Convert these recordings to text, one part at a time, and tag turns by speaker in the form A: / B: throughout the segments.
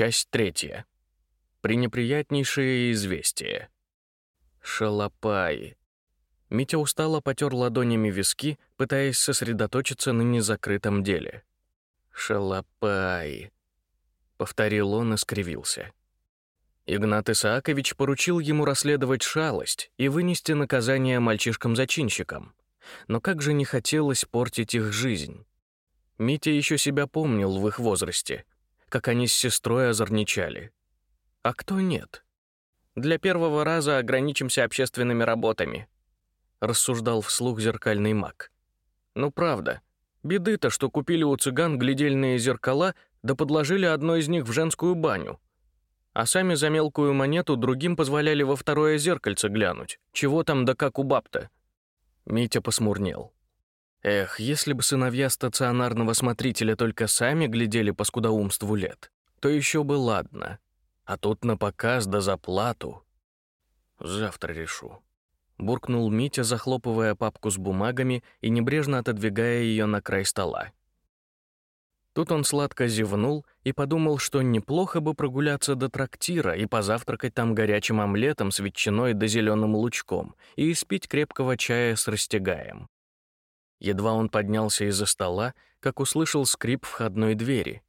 A: Часть третья. Пренеприятнейшее известие. Шалопаи. Митя устало потер ладонями виски, пытаясь сосредоточиться на незакрытом деле. «Шалопаи», — повторил он и скривился. Игнат Исаакович поручил ему расследовать шалость и вынести наказание мальчишкам-зачинщикам. Но как же не хотелось портить их жизнь. Митя еще себя помнил в их возрасте, как они с сестрой озорничали. А кто нет? Для первого раза ограничимся общественными работами, рассуждал вслух зеркальный маг. Ну правда, беды-то, что купили у цыган глядельные зеркала, да подложили одно из них в женскую баню а сами за мелкую монету другим позволяли во второе зеркальце глянуть. Чего там да как у баб-то? Митя посмурнел. Эх, если бы сыновья стационарного смотрителя только сами глядели по скудоумству лет, то еще бы ладно. А тут на показ да за плату. Завтра решу. Буркнул Митя, захлопывая папку с бумагами и небрежно отодвигая ее на край стола. Тут он сладко зевнул и подумал, что неплохо бы прогуляться до трактира и позавтракать там горячим омлетом с ветчиной да зеленым лучком и испить крепкого чая с растягаем. Едва он поднялся из-за стола, как услышал скрип входной двери.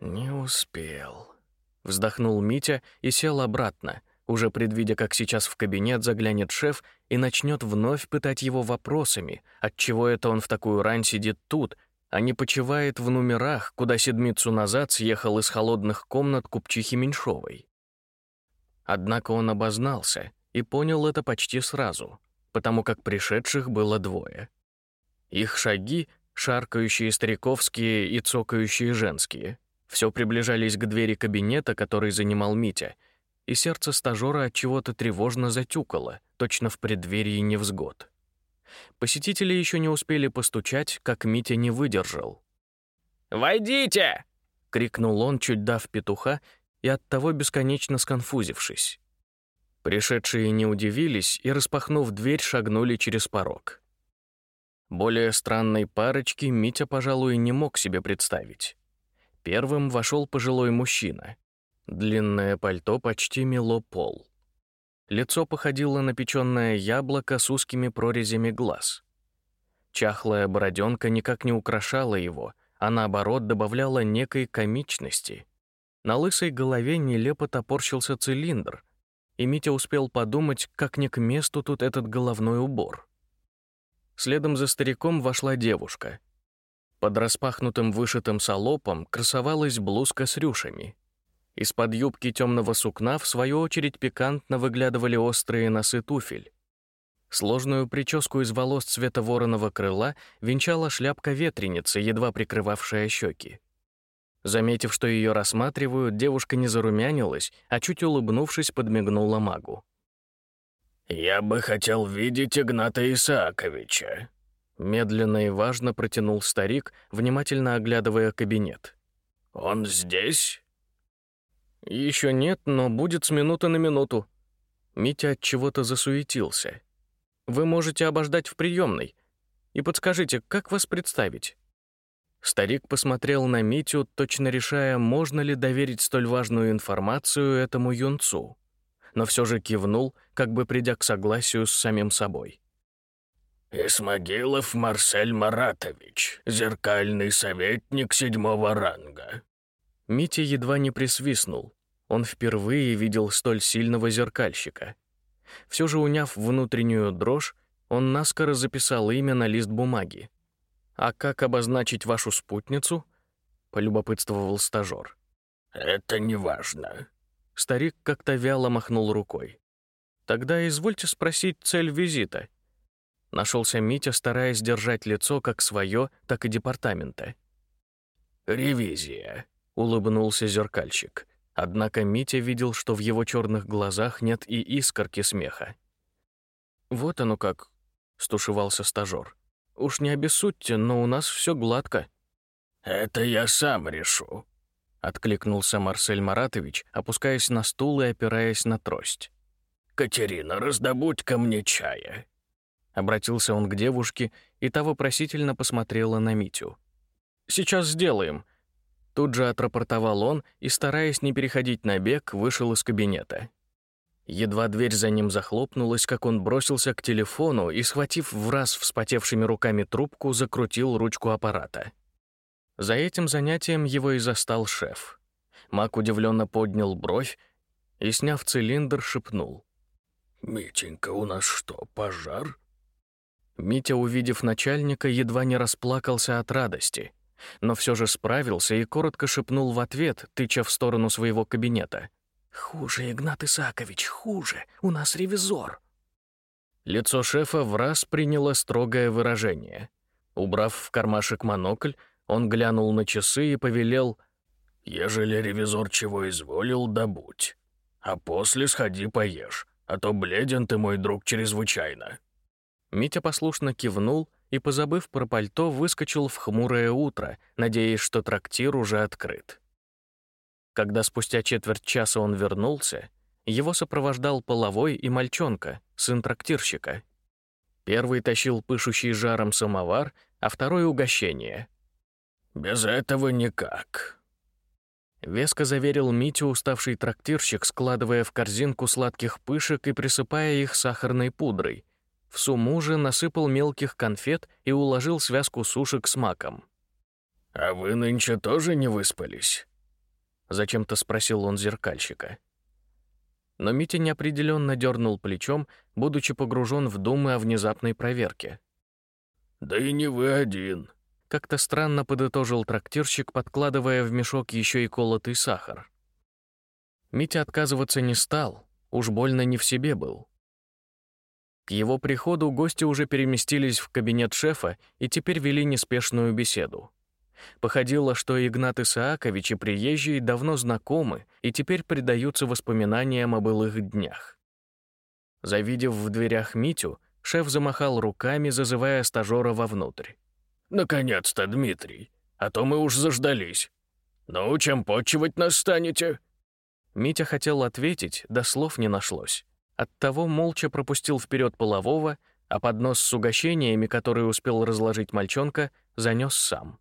A: «Не успел», — вздохнул Митя и сел обратно, уже предвидя, как сейчас в кабинет заглянет шеф и начнет вновь пытать его вопросами, отчего это он в такую рань сидит тут, а не почивает в номерах, куда седмицу назад съехал из холодных комнат купчихи Меньшовой. Однако он обознался и понял это почти сразу, потому как пришедших было двое. Их шаги, шаркающие стариковские и цокающие женские, все приближались к двери кабинета, который занимал Митя, и сердце стажера от чего-то тревожно затюкало, точно в преддверии невзгод. Посетители еще не успели постучать, как Митя не выдержал.
B: «Войдите!»
A: — крикнул он, чуть дав петуха, и оттого бесконечно сконфузившись. Пришедшие не удивились и, распахнув дверь, шагнули через порог. Более странной парочки Митя, пожалуй, не мог себе представить. Первым вошел пожилой мужчина. Длинное пальто почти мело пол. Лицо походило на печённое яблоко с узкими прорезями глаз. Чахлая бороденка никак не украшала его, а наоборот добавляла некой комичности. На лысой голове нелепо топорщился цилиндр, и Митя успел подумать, как не к месту тут этот головной убор. Следом за стариком вошла девушка. Под распахнутым вышитым салопом красовалась блузка с рюшами — из-под юбки темного сукна, в свою очередь, пикантно выглядывали острые носы туфель. Сложную прическу из волос цвета вороного крыла венчала шляпка ветреницы, едва прикрывавшая щеки. Заметив, что ее рассматривают, девушка не зарумянилась, а чуть улыбнувшись, подмигнула магу.
C: «Я бы хотел видеть Игната Исааковича», — медленно и важно протянул старик, внимательно оглядывая кабинет. «Он здесь?»
A: Еще нет, но будет с минуты на минуту. Митя от чего-то засуетился. Вы можете обождать в приемной. И подскажите, как вас представить? Старик посмотрел на Митю, точно решая, можно ли доверить столь важную информацию этому юнцу, но все же кивнул, как бы придя к согласию с самим собой.
C: «Исмагилов Марсель Маратович, зеркальный советник седьмого ранга.
A: Митя едва не присвистнул. Он впервые видел столь сильного зеркальщика. Все же уняв внутреннюю дрожь, он наскоро записал имя на лист бумаги. «А как обозначить вашу спутницу?» — полюбопытствовал стажер.
C: «Это не важно».
A: Старик как-то вяло махнул рукой. «Тогда извольте спросить цель визита». Нашелся Митя, стараясь держать лицо как свое, так и департамента.
C: «Ревизия»,
A: улыбнулся зеркальщик. Однако Митя видел, что в его черных глазах нет и искорки смеха. Вот оно как, стушевался стажер. Уж не обессудьте, но у нас все гладко.
C: Это я сам решу,
A: откликнулся Марсель Маратович, опускаясь на стул и опираясь на трость.
C: Катерина, раздобудь ко мне чая.
A: Обратился он к девушке, и та вопросительно посмотрела на Митю. «Сейчас сделаем», Тут же отрапортовал он и, стараясь не переходить на бег, вышел из кабинета. Едва дверь за ним захлопнулась, как он бросился к телефону и, схватив в раз вспотевшими руками трубку, закрутил ручку аппарата. За этим занятием его и застал шеф. Мак удивленно поднял бровь и, сняв цилиндр, шепнул.
C: «Митенька, у нас что, пожар?»
A: Митя, увидев начальника, едва не расплакался от радости, но все же справился и коротко шепнул в ответ, тыча в сторону своего кабинета. «Хуже, Игнат Исаакович, хуже. У нас ревизор». Лицо шефа в раз приняло строгое выражение. Убрав в кармашек монокль, он глянул на часы и повелел
C: «Ежели ревизор чего изволил, добудь, а после сходи поешь, а то бледен ты, мой друг, чрезвычайно».
A: Митя послушно кивнул и, позабыв про пальто, выскочил в хмурое утро, надеясь, что трактир уже открыт. Когда спустя четверть часа он вернулся, его сопровождал половой и мальчонка, сын трактирщика. Первый тащил пышущий жаром самовар, а второй — угощение.
C: «Без этого никак», —
A: веско заверил Митю уставший трактирщик, складывая в корзинку сладких пышек и присыпая их сахарной пудрой, в сумму же насыпал мелких конфет и уложил связку сушек с маком.
C: «А вы нынче тоже не выспались?»
A: Зачем-то спросил он зеркальщика. Но Митя неопределенно дернул плечом, будучи погружен в думы о внезапной проверке.
C: «Да и не вы один», —
A: как-то странно подытожил трактирщик, подкладывая в мешок еще и колотый сахар. Митя отказываться не стал, уж больно не в себе был. К его приходу гости уже переместились в кабинет шефа и теперь вели неспешную беседу. Походило, что Игнат Исаакович и приезжие давно знакомы и теперь предаются воспоминаниям о былых днях. Завидев в дверях Митю, шеф замахал руками, зазывая стажера вовнутрь.
C: «Наконец-то, Дмитрий, а то мы уж заждались. Ну, чем почивать нас станете?»
A: Митя хотел ответить, да слов не нашлось. Оттого молча пропустил вперед полового, а поднос с угощениями, который успел разложить мальчонка, занес сам.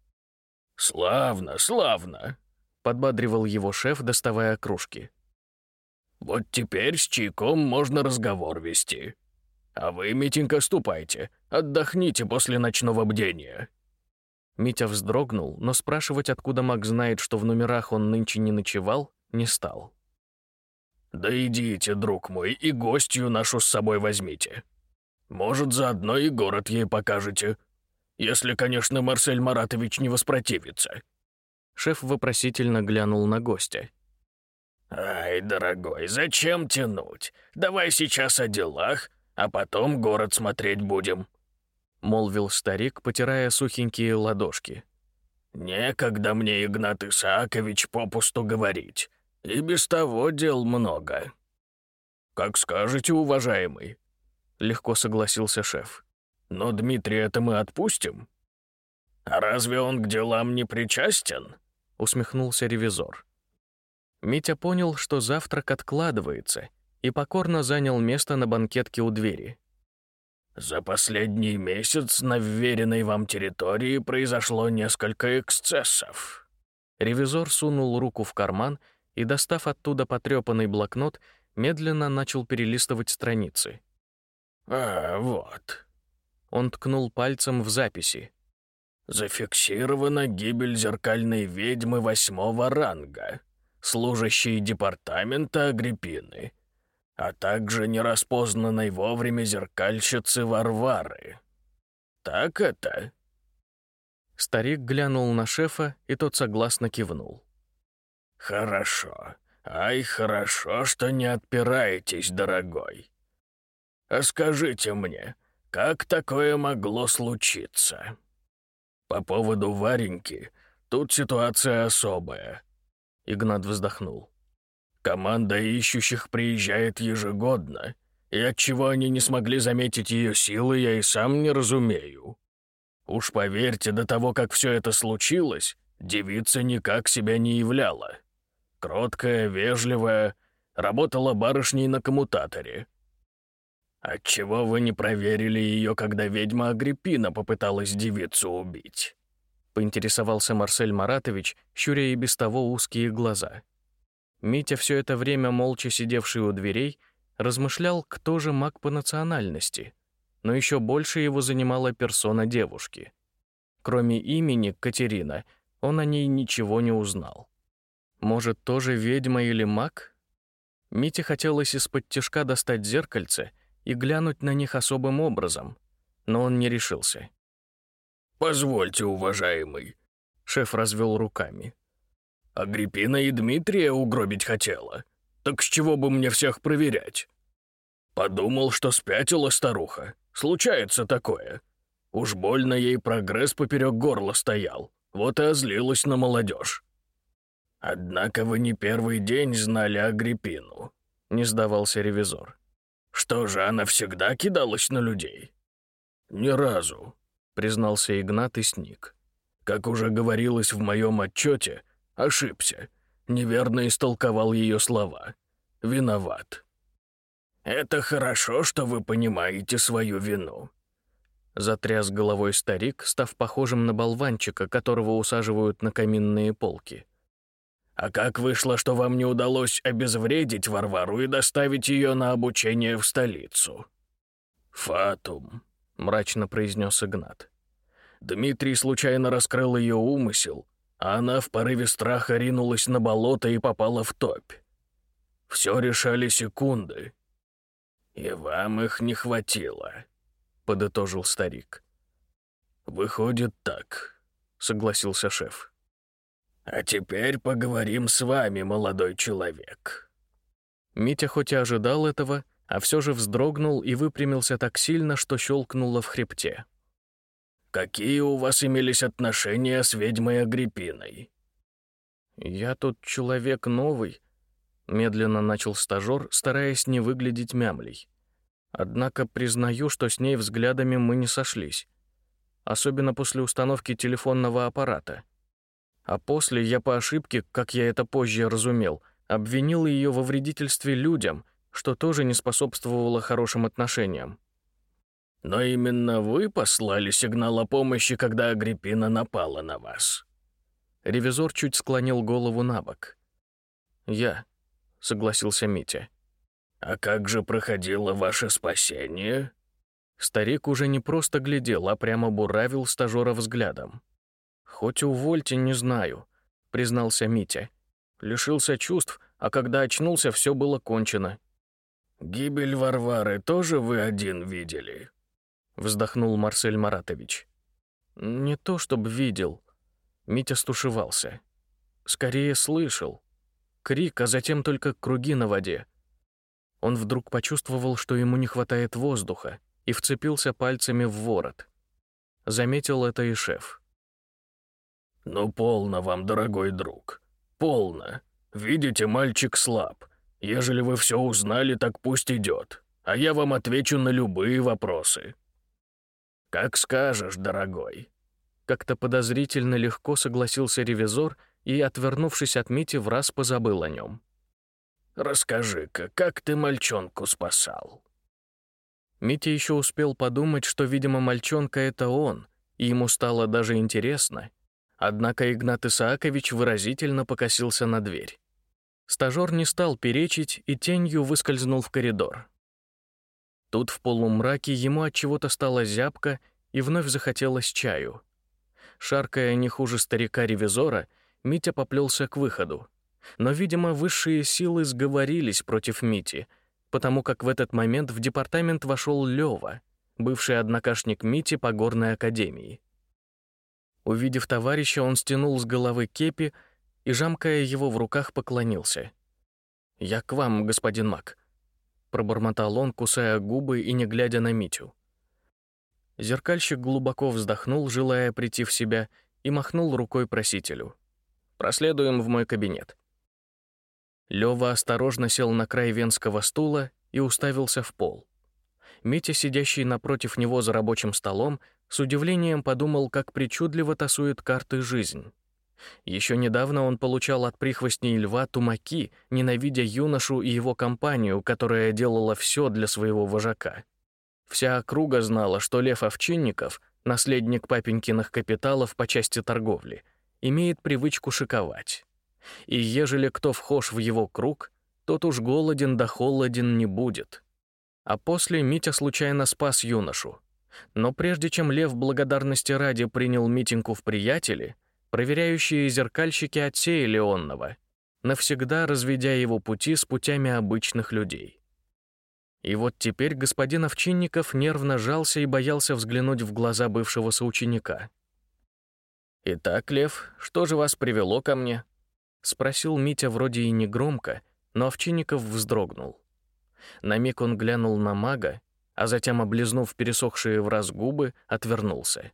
C: «Славно, славно!»
A: — подбадривал его шеф, доставая кружки.
C: «Вот теперь с чайком можно разговор вести. А вы, Митенька, ступайте, отдохните после ночного бдения».
A: Митя вздрогнул, но спрашивать, откуда Мак знает, что в номерах он нынче не ночевал, не стал.
C: «Да идите, друг мой, и гостью нашу с собой возьмите. Может, заодно и город ей покажете. Если, конечно, Марсель Маратович не воспротивится».
A: Шеф вопросительно глянул на гостя.
C: «Ай, дорогой, зачем тянуть? Давай сейчас о делах, а потом город смотреть будем», —
A: молвил старик, потирая сухенькие ладошки.
C: «Некогда мне, Игнат Исаакович, попусту говорить. И без того дел много». «Как скажете, уважаемый», — легко согласился шеф. «Но Дмитрия это мы отпустим?» «А разве он к делам не причастен?» — усмехнулся ревизор.
A: Митя понял, что завтрак откладывается, и покорно занял место на банкетке у двери.
C: «За последний месяц на вверенной вам территории произошло несколько эксцессов».
A: Ревизор сунул руку в карман и, достав оттуда потрепанный блокнот, медленно начал перелистывать страницы.
C: «А, вот».
A: Он ткнул пальцем в записи.
C: «Зафиксирована гибель зеркальной ведьмы восьмого ранга, служащей департамента Агриппины, а также нераспознанной вовремя зеркальщицы Варвары. Так это?»
A: Старик глянул на шефа, и тот согласно кивнул.
C: «Хорошо. Ай, хорошо, что не отпираетесь, дорогой. А скажите мне, как такое могло случиться? По поводу Вареньки, тут ситуация особая». Игнат вздохнул. «Команда ищущих приезжает ежегодно, и отчего они не смогли заметить ее силы, я и сам не разумею. Уж поверьте, до того, как все это случилось, девица никак себя не являла. Кроткая, вежливая, работала барышней на коммутаторе. Отчего вы не проверили ее, когда ведьма Агриппина попыталась девицу убить?
A: поинтересовался Марсель Маратович, щуря и без того узкие глаза. Митя, все это время молча сидевший у дверей, размышлял, кто же маг по национальности, но еще больше его занимала персона девушки. Кроме имени Катерина, он о ней ничего не узнал. Может, тоже ведьма или маг? Мите хотелось из-под тишка достать зеркальце и глянуть на них особым образом, но он не решился.
C: «Позвольте, уважаемый», —
A: шеф развел руками.
C: «Агриппина и Дмитрия угробить хотела. Так с чего бы мне всех проверять? Подумал, что спятила старуха. Случается такое. Уж больно ей прогресс поперек горла стоял. Вот и озлилась на молодежь. Однако вы не первый день знали Агриппину, не сдавался ревизор. Что же, она всегда кидалась на людей? Ни разу, признался Игнат и сник. Как уже говорилось в моем отчете, ошибся. Неверно истолковал ее слова. Виноват. Это хорошо, что вы понимаете свою вину.
A: Затряс головой старик, став похожим на болванчика, которого усаживают на каминные полки.
C: А как вышло, что вам не удалось обезвредить Варвару и доставить ее на обучение в столицу? Фатум, мрачно произнес Игнат. Дмитрий случайно раскрыл ее умысел, она в порыве страха ринулась на болото и попала в топь. Все решали секунды. И вам их не хватило, подытожил старик. Выходит так, согласился шеф. «А теперь поговорим с вами, молодой человек».
A: Митя хоть и ожидал этого, а все же вздрогнул и выпрямился так сильно, что щелкнуло в хребте.
C: «Какие у вас имелись отношения с ведьмой Агриппиной?»
A: «Я тут человек новый», — медленно начал стажер, стараясь не выглядеть мямлей. «Однако признаю, что с ней взглядами мы не сошлись. Особенно после установки телефонного аппарата. А после я по ошибке, как я это позже разумел, обвинил ее во вредительстве людям, что тоже не способствовало хорошим отношениям.
C: Но именно вы послали сигнал о помощи, когда Агриппина напала на вас.
A: Ревизор чуть склонил голову на бок. «Я», — согласился Митя.
C: «А как же проходило ваше спасение?»
A: Старик уже не просто глядел, а прямо буравил стажера взглядом. «Хоть увольте, не знаю», — признался Митя. Лишился чувств, а когда очнулся, все было кончено.
C: «Гибель Варвары тоже вы один видели?»
A: — вздохнул Марсель Маратович. «Не то, чтобы видел». Митя стушевался. «Скорее слышал. Крик, а затем только круги на воде». Он вдруг почувствовал, что ему не хватает воздуха, и вцепился пальцами в ворот. Заметил это и шеф.
C: «Ну, полно вам, дорогой друг, полно. Видите, мальчик слаб. Ежели вы все узнали, так пусть идет, а я вам отвечу на любые вопросы». «Как скажешь, дорогой».
A: Как-то подозрительно легко согласился ревизор и, отвернувшись от Мити, в раз позабыл о нем.
C: «Расскажи-ка, как ты мальчонку спасал?»
A: Митя еще успел подумать, что, видимо, мальчонка — это он, и ему стало даже интересно, Однако Игнат Исаакович выразительно покосился на дверь. Стажер не стал перечить и тенью выскользнул в коридор. Тут в полумраке ему от чего-то стало зябко и вновь захотелось чаю. Шаркая не хуже старика-ревизора, Митя поплелся к выходу. Но, видимо, высшие силы сговорились против Мити, потому как в этот момент в департамент вошел Лёва, бывший однокашник Мити по горной академии. Увидев товарища, он стянул с головы кепи и, жамкая его в руках, поклонился. «Я к вам, господин Мак», — пробормотал он, кусая губы и не глядя на Митю. Зеркальщик глубоко вздохнул, желая прийти в себя, и махнул рукой просителю. «Проследуем в мой кабинет». Лёва осторожно сел на край венского стула и уставился в пол. Митя, сидящий напротив него за рабочим столом, с удивлением подумал, как причудливо тасует карты жизнь. Еще недавно он получал от прихвостней льва тумаки, ненавидя юношу и его компанию, которая делала все для своего вожака. Вся округа знала, что лев Овчинников наследник папенькиных капиталов по части торговли, имеет привычку шиковать. И ежели кто вхож в его круг, тот уж голоден да холоден не будет. А после Митя случайно спас юношу. Но прежде чем Лев благодарности ради принял Митеньку в приятели, проверяющие зеркальщики отсеяли онного, навсегда разведя его пути с путями обычных людей. И вот теперь господин Овчинников нервно жался и боялся взглянуть в глаза бывшего соученика. «Итак, Лев, что же вас привело ко мне?» — спросил Митя вроде и негромко, но Овчинников вздрогнул. На миг он глянул на мага, а затем, облизнув пересохшие в раз губы, отвернулся.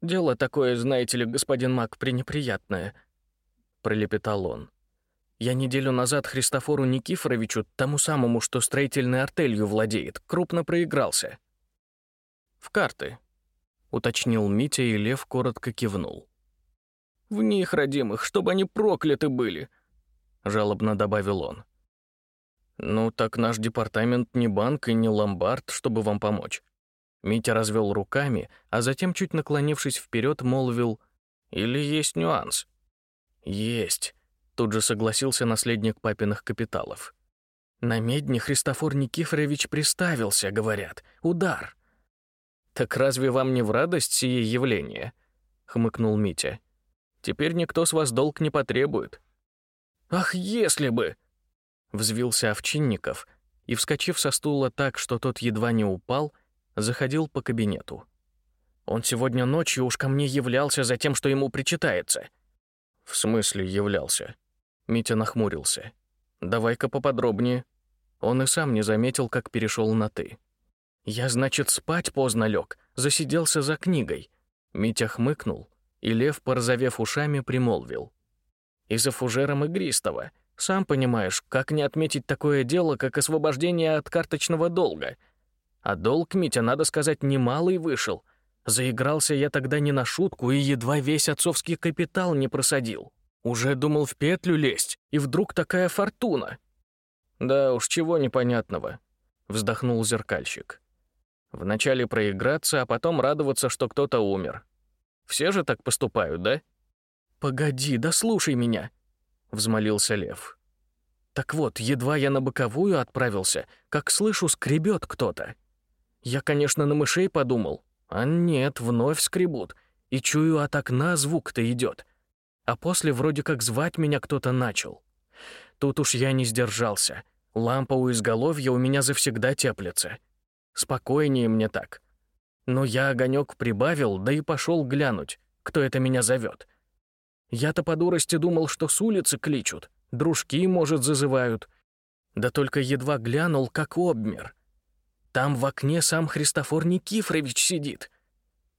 A: «Дело такое, знаете ли, господин маг, пренеприятное», — пролепетал он. «Я неделю назад Христофору Никифоровичу, тому самому, что строительной артелью владеет, крупно проигрался». «В карты», — уточнил Митя, и Лев коротко кивнул. «В них, родимых, чтобы они прокляты были», — жалобно добавил он. «Ну, так наш департамент не банк и не ломбард, чтобы вам помочь». Митя развел руками, а затем, чуть наклонившись вперед, молвил «Или есть нюанс?» «Есть», — тут же согласился наследник папиных капиталов. «На медне Христофор Никифорович приставился, говорят. Удар». «Так разве вам не в радость сие явление?» — хмыкнул Митя. «Теперь никто с вас долг не потребует». «Ах, если бы!» Взвился Овчинников и, вскочив со стула так, что тот едва не упал, заходил по кабинету. «Он сегодня ночью уж ко мне являлся за тем, что ему причитается». «В смысле являлся?» Митя нахмурился. «Давай-ка поподробнее». Он и сам не заметил, как перешел на «ты». «Я, значит, спать поздно лег, засиделся за книгой». Митя хмыкнул, и Лев, порозовев ушами, примолвил. «И за фужером игристого. Сам понимаешь, как не отметить такое дело, как освобождение от карточного долга. А долг, Митя, надо сказать, немалый вышел. Заигрался я тогда не на шутку и едва весь отцовский капитал не просадил. Уже думал в петлю лезть, и вдруг такая фортуна. Да уж, чего непонятного, вздохнул зеркальщик. Вначале проиграться, а потом радоваться, что кто-то умер. Все же так поступают, да? Погоди, да слушай меня, — взмолился лев. «Так вот, едва я на боковую отправился, как слышу, скребет кто-то. Я, конечно, на мышей подумал, а нет, вновь скребут, и чую, от окна звук-то идет. А после вроде как звать меня кто-то начал. Тут уж я не сдержался. Лампа у изголовья у меня завсегда теплится. Спокойнее мне так. Но я огонек прибавил, да и пошел глянуть, кто это меня зовет. Я-то по дурости думал, что с улицы кличут, дружки, может, зазывают. Да только едва глянул, как обмер. Там в окне сам Христофор Никифорович сидит.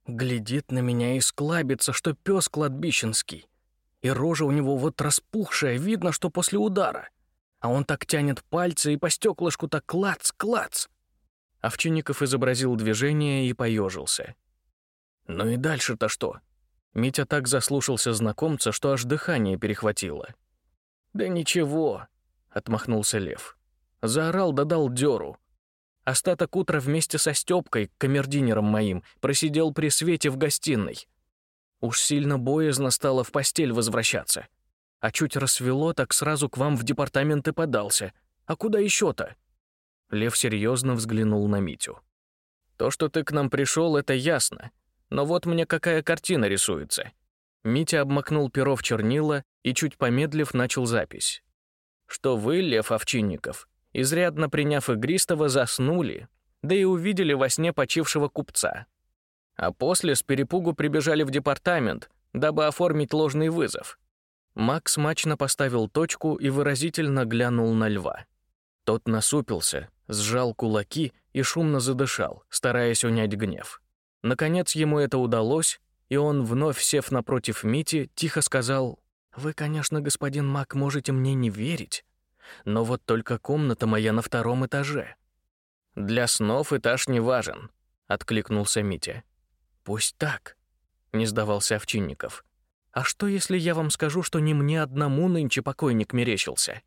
A: Глядит на меня и склабится, что пес кладбищенский. И рожа у него вот распухшая, видно, что после удара. А он так тянет пальцы и по стеклышку так клац-клац. Овчинников изобразил движение и поежился. «Ну и дальше-то что?» Митя так заслушался знакомца, что аж дыхание перехватило. «Да ничего», — отмахнулся Лев. Заорал да дал дёру. Остаток утра вместе со Стёпкой, камердинером моим, просидел при свете в гостиной. Уж сильно боязно стало в постель возвращаться. А чуть рассвело, так сразу к вам в департамент и подался. А куда еще то Лев серьезно взглянул на Митю. «То, что ты к нам пришел, это ясно. Но вот мне какая картина рисуется. Митя обмакнул перо в чернила и, чуть помедлив, начал запись. Что вы, Лев Овчинников, изрядно приняв игристого, заснули, да и увидели во сне почившего купца. А после с перепугу прибежали в департамент, дабы оформить ложный вызов. Макс мачно поставил точку и выразительно глянул на льва. Тот насупился, сжал кулаки и шумно задышал, стараясь унять гнев. Наконец ему это удалось, и он, вновь сев напротив Мити, тихо сказал, «Вы, конечно, господин Мак, можете мне не верить, но вот только комната моя на втором этаже». «Для снов этаж не важен», — откликнулся Митя. «Пусть так», — не сдавался Овчинников. «А что, если я вам скажу, что не мне одному нынче покойник мерещился?»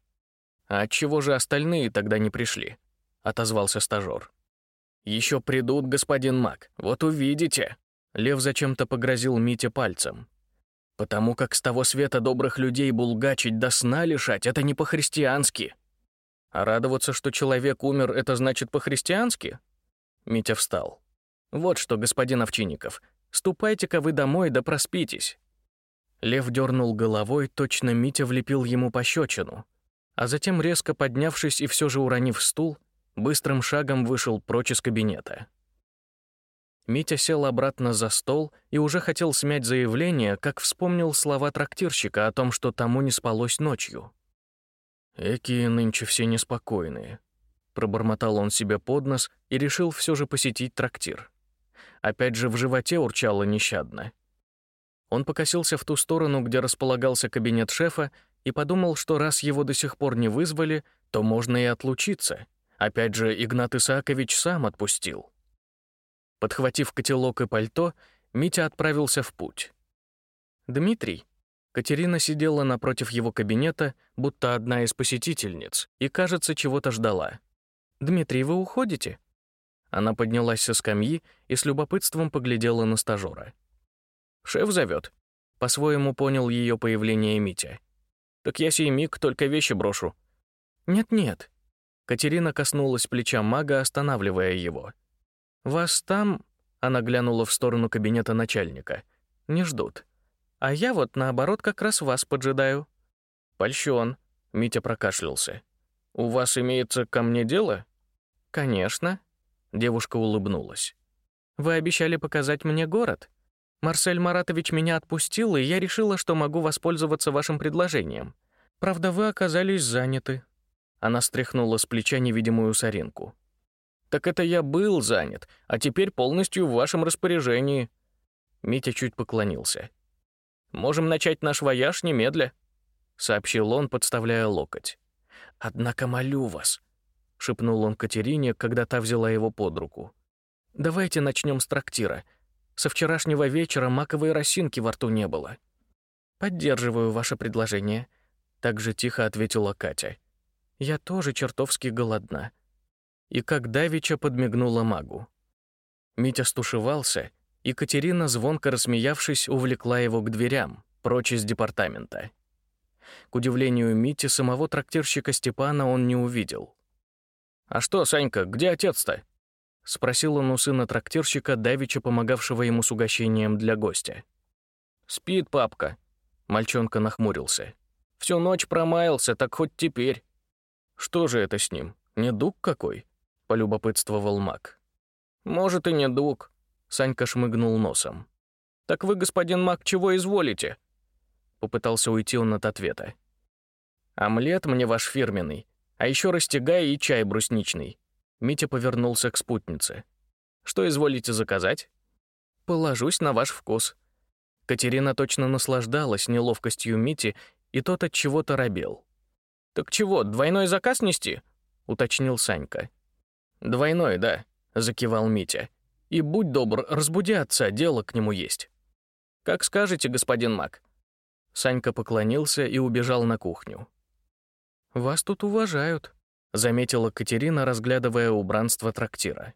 A: «А отчего же остальные тогда не пришли?» — отозвался стажёр. Еще придут, господин Мак, вот увидите», Лев зачем-то погрозил Мите пальцем. «Потому как с того света добрых людей булгачить до сна лишать — это не по-христиански». «А радоваться, что человек умер, это значит по-христиански?» Митя встал. «Вот что, господин Овчинников, ступайте-ка вы домой да проспитесь». Лев дернул головой, точно Митя влепил ему пощечину, а затем, резко поднявшись и все же уронив стул, быстрым шагом вышел прочь из кабинета. Митя сел обратно за стол и уже хотел смять заявление, как вспомнил слова трактирщика о том, что тому не спалось ночью. «Экие нынче все неспокойные», — пробормотал он себе под нос и решил все же посетить трактир. Опять же в животе урчало нещадно. Он покосился в ту сторону, где располагался кабинет шефа, и подумал, что раз его до сих пор не вызвали, то можно и отлучиться. Опять же, Игнат Исаакович сам отпустил. Подхватив котелок и пальто, Митя отправился в путь. «Дмитрий?» Катерина сидела напротив его кабинета, будто одна из посетительниц, и, кажется, чего-то ждала. «Дмитрий, вы уходите?» Она поднялась со скамьи и с любопытством поглядела на стажера. «Шеф зовет. По-своему понял ее появление Митя. «Так я сей миг только вещи брошу». «Нет-нет». Катерина коснулась плеча мага, останавливая его. «Вас там...» — она глянула в сторону кабинета начальника. «Не ждут. А я вот, наоборот, как раз вас поджидаю». «Польщен», — Митя прокашлялся. «У вас имеется ко мне дело?» «Конечно», — девушка улыбнулась. «Вы обещали показать мне город. Марсель Маратович меня отпустил, и я решила, что могу воспользоваться вашим предложением. Правда, вы оказались заняты». Она стряхнула с плеча невидимую соринку. «Так это я был занят, а теперь полностью в вашем распоряжении». Митя чуть поклонился. «Можем начать наш вояж немедля», — сообщил он, подставляя локоть. «Однако молю вас», — шепнул он Катерине, когда та взяла его под руку. «Давайте начнем с трактира. Со вчерашнего вечера маковой росинки во рту не было». «Поддерживаю ваше предложение», — так же тихо ответила Катя. «Я тоже чертовски голодна и как давеча подмигнула магу. Митя стушевался, и Катерина, звонко рассмеявшись, увлекла его к дверям, прочь из департамента. К удивлению Мити, самого трактирщика Степана он не увидел. «А что, Санька, где отец-то?» — спросил он у сына трактирщика, давеча помогавшего ему с угощением для гостя. «Спит папка», — мальчонка нахмурился. «Всю ночь промаялся, так хоть теперь». «Что же это с ним? Недуг какой?» Полюбопытствовал маг. «Может, и не дуг», — Санька шмыгнул носом. «Так вы, господин маг, чего изволите?» Попытался уйти он от ответа. «Омлет мне ваш фирменный, а еще растягай и чай брусничный». Митя повернулся к спутнице. «Что изволите заказать?» «Положусь на ваш вкус». Катерина точно наслаждалась неловкостью Мити, и тот от чего-то робел. «Так чего, двойной заказ нести?» — уточнил Санька. «Двойной, да», — закивал Митя. «И будь добр, разбуди отца, дело к нему есть». «Как скажете, господин Мак». Санька поклонился и убежал на кухню. «Вас тут уважают», — заметила Катерина, разглядывая убранство трактира.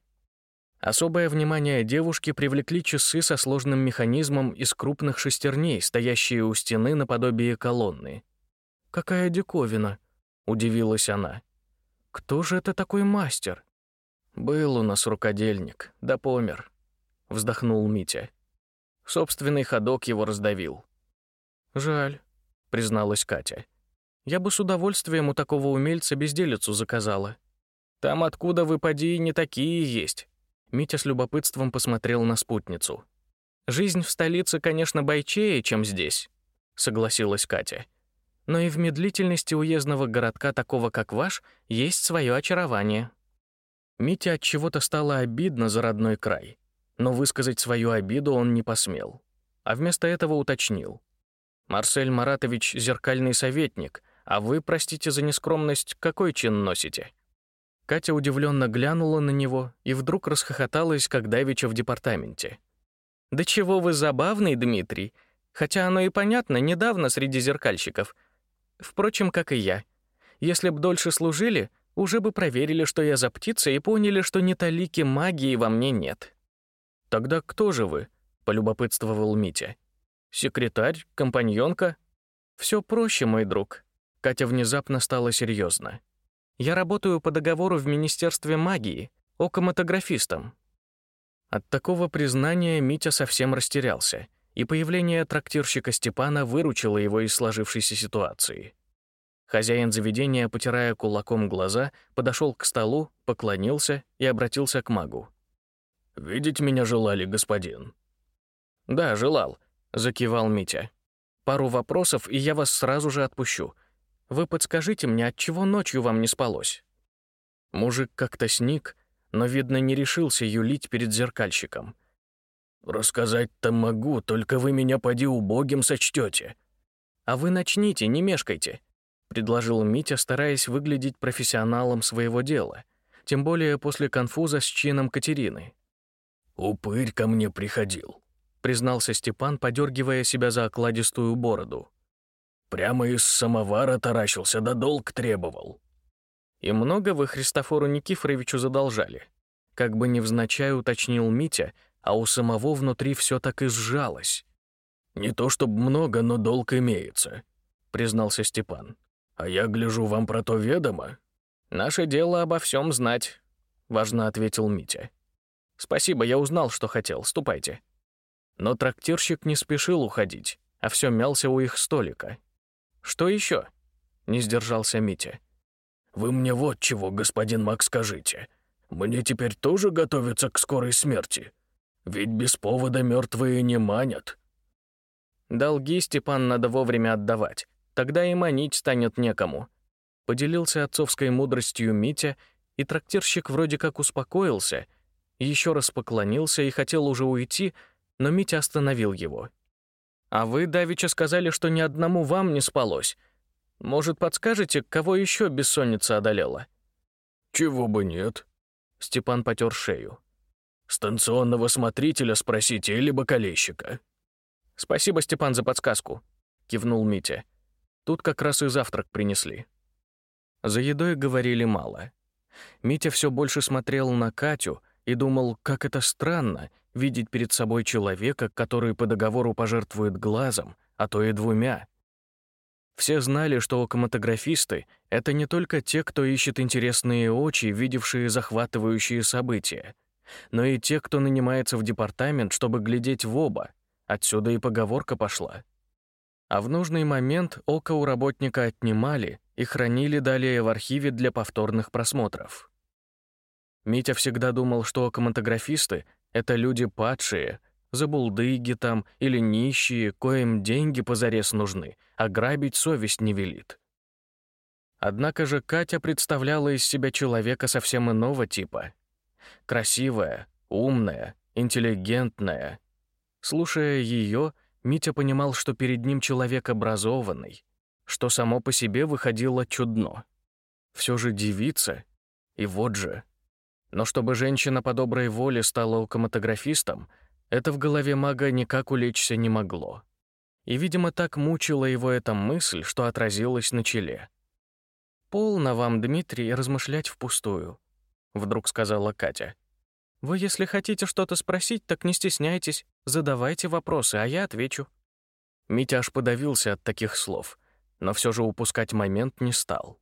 A: Особое внимание девушки привлекли часы со сложным механизмом из крупных шестерней, стоящие у стены наподобие колонны. «Какая диковина!» — удивилась она. «Кто же это такой мастер?» «Был у нас рукодельник, да помер», — вздохнул Митя. Собственный ходок его раздавил. «Жаль», — призналась Катя. «Я бы с удовольствием у такого умельца безделицу заказала. Там, откуда вы поди, не такие есть». Митя с любопытством посмотрел на спутницу. «Жизнь в столице, конечно, бойчее, чем здесь», — согласилась Катя. «Но и в медлительности уездного городка, такого как ваш, есть свое очарование». Мите от чего-то стало обидно за родной край, но высказать свою обиду он не посмел, а вместо этого уточнил. «Марсель Маратович — зеркальный советник, а вы, простите за нескромность, какой чин носите?» Катя удивленно глянула на него и вдруг расхохоталась, как давеча в департаменте. «Да чего вы забавный, Дмитрий, хотя оно и понятно, недавно среди зеркальщиков. Впрочем, как и я. Если б дольше служили, уже бы проверили, что я за птица, и поняли, что ни талики магии во мне нет. Тогда кто же вы? полюбопытствовал Митя. Секретарь, компаньонка? Все проще, мой друг. Катя внезапно стала серьезна. Я работаю по договору в Министерстве магии, окоматографистом. От такого признания Митя совсем растерялся, и появление трактирщика Степана выручило его из сложившейся ситуации. Хозяин заведения, потирая кулаком глаза, подошел к столу, поклонился и обратился к магу. «Видеть меня желали, господин?» «Да, желал», — закивал Митя. «Пару вопросов, и я вас сразу же отпущу. Вы подскажите мне, от чего ночью вам не спалось?» Мужик как-то сник, но, видно, не решился юлить перед зеркальщиком. «Рассказать-то могу, только вы меня поди убогим сочтете». «А вы начните, не мешкайте», — предложил Митя, стараясь выглядеть профессионалом своего дела, тем более после конфуза с чином Катерины. «Упырь ко мне приходил», — признался Степан, подергивая себя за окладистую бороду. «Прямо из самовара таращился, да долг требовал». «И много вы Христофору Никифоровичу задолжали?» Как бы невзначай уточнил Митя, а у самого внутри все так и сжалось. «Не то чтобы много, но долг имеется», — признался Степан. «А я гляжу, вам про то ведомо?» «Наше дело обо всем знать», — важно ответил Митя. «Спасибо, я узнал, что хотел. Ступайте». Но трактирщик не спешил уходить, а все мялся у их столика. «Что еще?» — не сдержался Митя. «Вы мне вот чего, господин Мак, скажите. Мне теперь тоже готовиться к скорой смерти? Ведь без повода мертвые не манят». «Долги, Степан, надо вовремя отдавать. Тогда и манить станет некому», — поделился отцовской мудростью Митя, и трактирщик вроде как успокоился, еще раз поклонился и хотел уже уйти, но Митя остановил его. «А вы, Давича, сказали, что ни одному вам не спалось. Может, подскажете, кого еще бессонница одолела?»
C: «Чего бы нет», — Степан потер шею. «Станционного смотрителя спросите или бокалейщика».
A: «Спасибо, Степан, за подсказку», — кивнул Митя. Тут как раз и завтрак принесли. За едой говорили мало. Митя все больше смотрел на Катю и думал, как это странно видеть перед собой человека, который по договору пожертвует глазом, а то и двумя. Все знали, что окоматографисты — это не только те, кто ищет интересные очи, видевшие захватывающие события, но и те, кто нанимается в департамент, чтобы глядеть в оба. Отсюда и поговорка пошла. А в нужный момент око у работника отнимали и хранили далее в архиве для повторных просмотров. Митя всегда думал, что окоматографисты — это люди падшие, забулдыги там или нищие, коим деньги позарез нужны, а грабить совесть не велит. Однако же Катя представляла из себя человека совсем иного типа. Красивая, умная, интеллигентная. Слушая ее, Митя понимал, что перед ним человек образованный, что само по себе выходило чудно. Все же девица, и вот же. Но чтобы женщина по доброй воле стала локомотографистом — это в голове мага никак улечься не могло. И, видимо, так мучила его эта мысль, что отразилась на челе. «Полно вам, Дмитрий, размышлять впустую», — вдруг сказала Катя. «Вы, если хотите что-то спросить, так не стесняйтесь, задавайте вопросы, а я отвечу». Митя аж подавился от таких слов, но все же упускать момент не стал.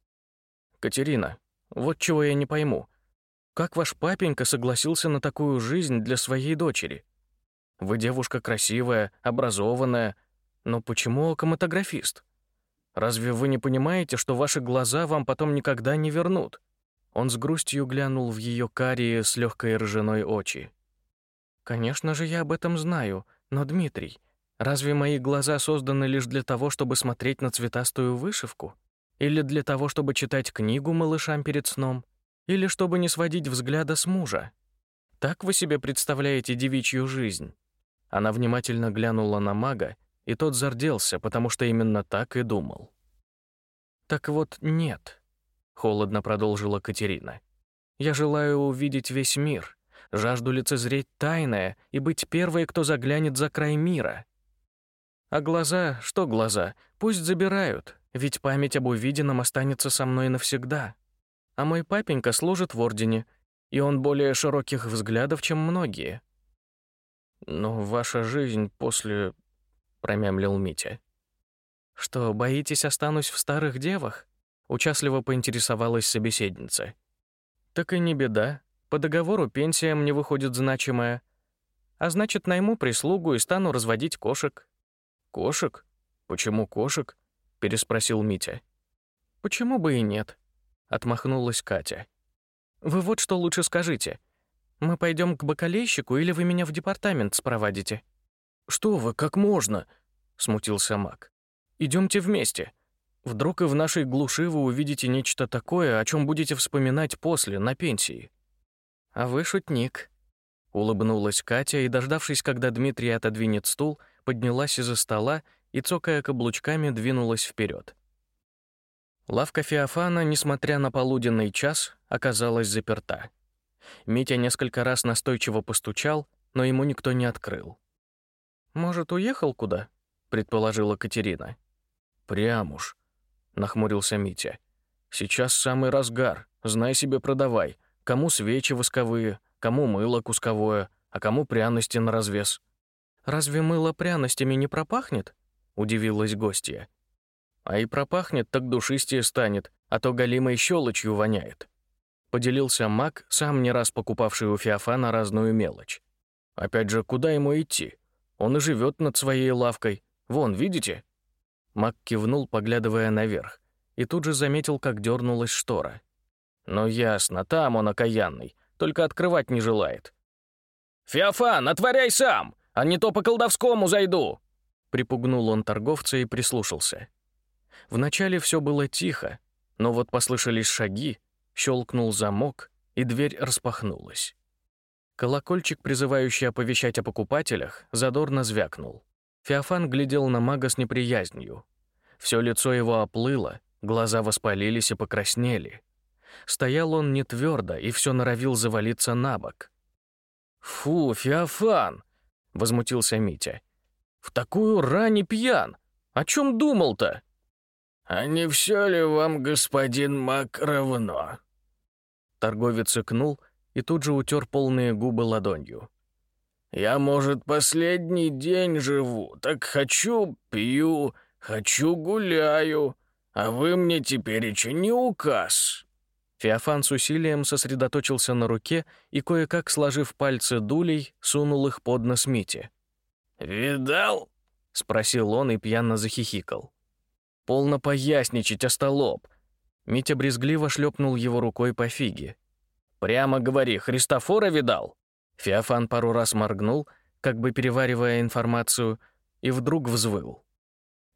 A: «Катерина, вот чего я не пойму. Как ваш папенька согласился на такую жизнь для своей дочери?» Вы девушка красивая, образованная, но почему окоматографист? Разве вы не понимаете, что ваши глаза вам потом никогда не вернут?» Он с грустью глянул в ее карие с легкой ржаной очи. «Конечно же, я об этом знаю, но, Дмитрий, разве мои глаза созданы лишь для того, чтобы смотреть на цветастую вышивку? Или для того, чтобы читать книгу малышам перед сном? Или чтобы не сводить взгляда с мужа? Так вы себе представляете девичью жизнь?» Она внимательно глянула на мага, и тот зарделся, потому что именно так и думал. «Так вот, нет», — холодно продолжила Катерина. «Я желаю увидеть весь мир, жажду лицезреть тайное и быть первой, кто заглянет за край мира. А глаза, что глаза, пусть забирают, ведь память об увиденном останется со мной навсегда. А мой папенька служит в ордене, и он более широких взглядов, чем многие. Но ваша жизнь после...» — промямлил Митя. «Что, боитесь, останусь в старых девах?» — участливо поинтересовалась собеседница. «Так и не беда. По договору пенсия мне выходит значимая. А значит, найму прислугу и стану разводить кошек». «Кошек? Почему кошек?» — переспросил Митя. «Почему бы и нет?» — отмахнулась Катя. «Вы вот что лучше скажите. Мы пойдем к бакалейщику или вы меня в департамент спровадите?» «Что вы, как можно?» — смутился Мак. Идемте вместе. Вдруг и в нашей глуши вы увидите нечто такое, о чем будете вспоминать после, на пенсии». «А вы шутник», — улыбнулась Катя и, дождавшись, когда Дмитрий отодвинет стул, поднялась из-за стола и, цокая каблучками, двинулась вперед. Лавка Феофана, несмотря на полуденный час, оказалась заперта. Митя несколько раз настойчиво постучал, но ему никто не открыл. «Может, уехал куда?» — предположила Катерина. «Прям уж», — нахмурился Митя. «Сейчас самый разгар, знай себе продавай. Кому свечи восковые, кому мыло кусковое, а кому пряности на развес». «Разве мыло пряностями не пропахнет?» — удивилась гостья. «А и пропахнет, так душистее станет, а то галимой щелочью воняет». Поделился маг, сам не раз покупавший у Феофана разную мелочь. Опять же, куда ему идти? Он и живет над своей лавкой. Вон, видите? Мак кивнул, поглядывая наверх, и тут же заметил, как дернулась штора. «Ну ясно, там он окаянный, только открывать не желает».
B: «Феофан, отворяй сам, а не то по колдовскому зайду!»
A: Припугнул он торговца и прислушался. Вначале все было тихо, но вот послышались шаги, щелкнул замок, и дверь распахнулась. Колокольчик, призывающий оповещать о покупателях, задорно звякнул. Феофан глядел на мага с неприязнью. Все лицо его оплыло, глаза воспалились и покраснели. Стоял он не твердо и все норовил завалиться на бок. «Фу, Феофан!» — возмутился Митя. «В такую рань пьян! О чем думал-то?»
C: «А не все ли вам, господин маг, равно?»
A: Торговец икнул и тут же утер полные губы ладонью.
C: Я, может, последний день живу, так хочу — пью, хочу — гуляю, а вы мне теперь еще не указ».
A: Феофан с усилием сосредоточился на руке и, кое-как сложив пальцы дулей, сунул их под нос Мите.
C: «Видал?»
A: — спросил он и пьяно захихикал. «Полно поясничать, остолоп!» Митя брезгливо шлепнул его рукой по фиге. «Прямо говори, Христофора видал?» Феофан пару раз моргнул, как бы переваривая информацию, и вдруг взвыл.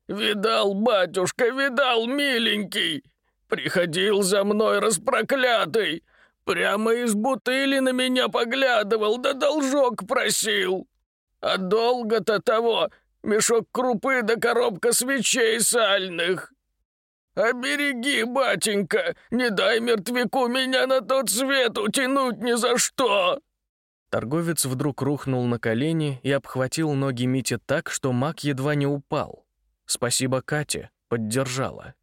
C: «Видал, батюшка, видал, миленький! Приходил за мной распроклятый! Прямо из бутыли на меня поглядывал, да должок просил! А долго-то того мешок крупы да коробка свечей сальных!» «Обереги, батенька, не дай мертвяку меня на тот свет утянуть ни за что!»
A: Торговец вдруг рухнул на колени и обхватил ноги Мити так, что маг едва не упал. Спасибо Кате, поддержала.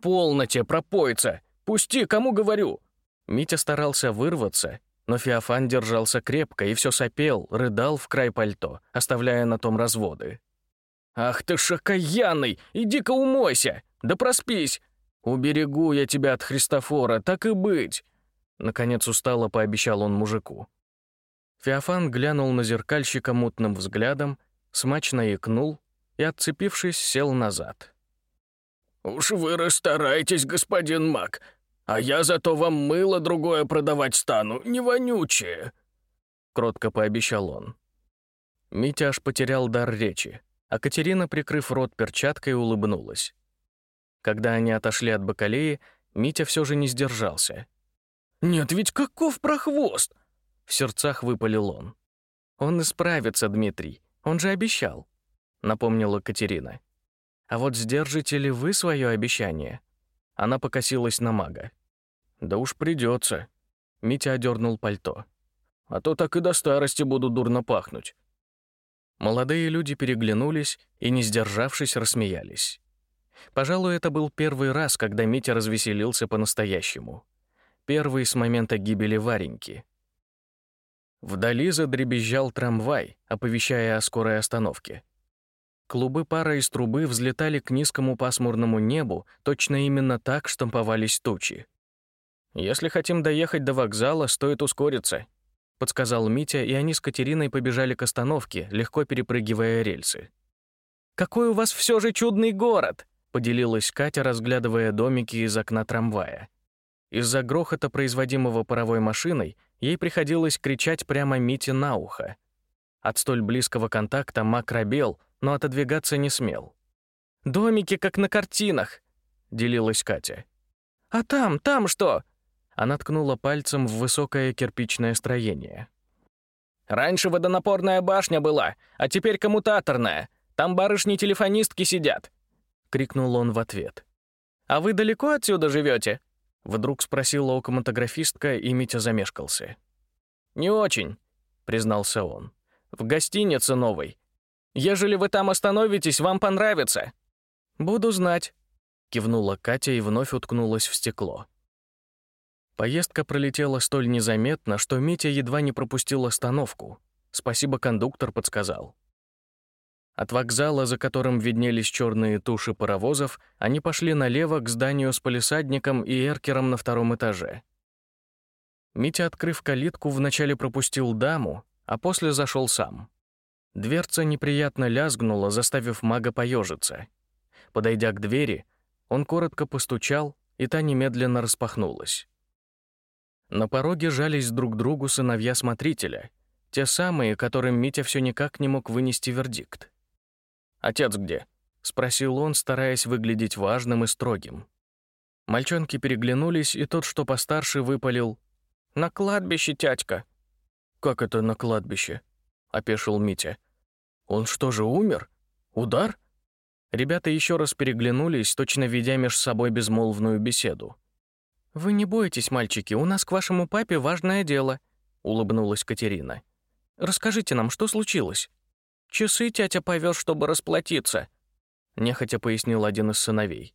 A: «Полноте, пропойца! Пусти, кому говорю!» Митя старался вырваться, но Феофан держался крепко и все сопел, рыдал в край пальто, оставляя на том разводы. «Ах ты шакаянный! Иди-ка умойся! Да проспись! Уберегу я тебя от Христофора, так и быть!» Наконец устало пообещал он мужику. Феофан глянул на зеркальщика мутным взглядом, смачно икнул и, отцепившись, сел назад.
C: «Уж вы расстарайтесь, господин маг, а я зато вам мыло другое продавать стану, не вонючее», — кротко пообещал он.
A: Митя аж потерял дар речи, а Катерина, прикрыв рот перчаткой, улыбнулась. Когда они отошли от бакалеи, Митя все же не сдержался. «Нет, ведь каков прохвост! В сердцах выпалил он. «Он исправится, Дмитрий. Он же обещал», — напомнила Катерина. «А вот сдержите ли вы свое обещание?» Она покосилась на мага. «Да уж придется. Митя одернул пальто. «А то так и до старости буду дурно пахнуть». Молодые люди переглянулись и, не сдержавшись, рассмеялись. Пожалуй, это был первый раз, когда Митя развеселился по-настоящему. Первый с момента гибели Вареньки. Вдали задребезжал трамвай, оповещая о скорой остановке. Клубы пара из трубы взлетали к низкому пасмурному небу, точно именно так штамповались тучи. «Если хотим доехать до вокзала, стоит ускориться», — подсказал Митя, и они с Катериной побежали к остановке, легко перепрыгивая рельсы. «Какой у вас все же чудный город!» — поделилась Катя, разглядывая домики из окна трамвая. Из-за грохота, производимого паровой машиной, ей приходилось кричать прямо Мите на ухо. От столь близкого контакта Мак робел, но отодвигаться не смел. «Домики, как на картинах», — делилась Катя. «А там, там что?» Она ткнула пальцем в высокое кирпичное строение.
B: «Раньше водонапорная башня была, а теперь коммутаторная. Там барышни-телефонистки сидят», — крикнул он в ответ.
A: «А вы далеко отсюда живете? Вдруг спросила окоматографистка, и Митя замешкался.
B: «Не очень», — признался он. «В гостинице новой. Ежели вы там остановитесь, вам понравится».
A: «Буду знать», — кивнула Катя и вновь уткнулась в стекло. Поездка пролетела столь незаметно, что Митя едва не пропустил остановку. Спасибо, кондуктор подсказал. От вокзала, за которым виднелись черные туши паровозов, они пошли налево к зданию с полисадником и эркером на втором этаже. Митя, открыв калитку, вначале пропустил даму, а после зашел сам. Дверца неприятно лязгнула, заставив мага поежиться. Подойдя к двери, он коротко постучал, и та немедленно распахнулась. На пороге жались друг другу сыновья смотрителя, те самые, которым Митя все никак не мог вынести вердикт. «Отец где?» — спросил он, стараясь выглядеть важным и строгим. Мальчонки переглянулись, и тот, что постарше, выпалил. «На кладбище, тятька». «Как это на кладбище?» — опешил Митя. «Он что же, умер? Удар?» Ребята еще раз переглянулись, точно ведя меж собой безмолвную беседу. «Вы не бойтесь, мальчики, у нас к вашему папе важное дело», — улыбнулась Катерина. «Расскажите нам, что случилось?» Часы тятя повез, чтобы расплатиться», — нехотя пояснил один из сыновей.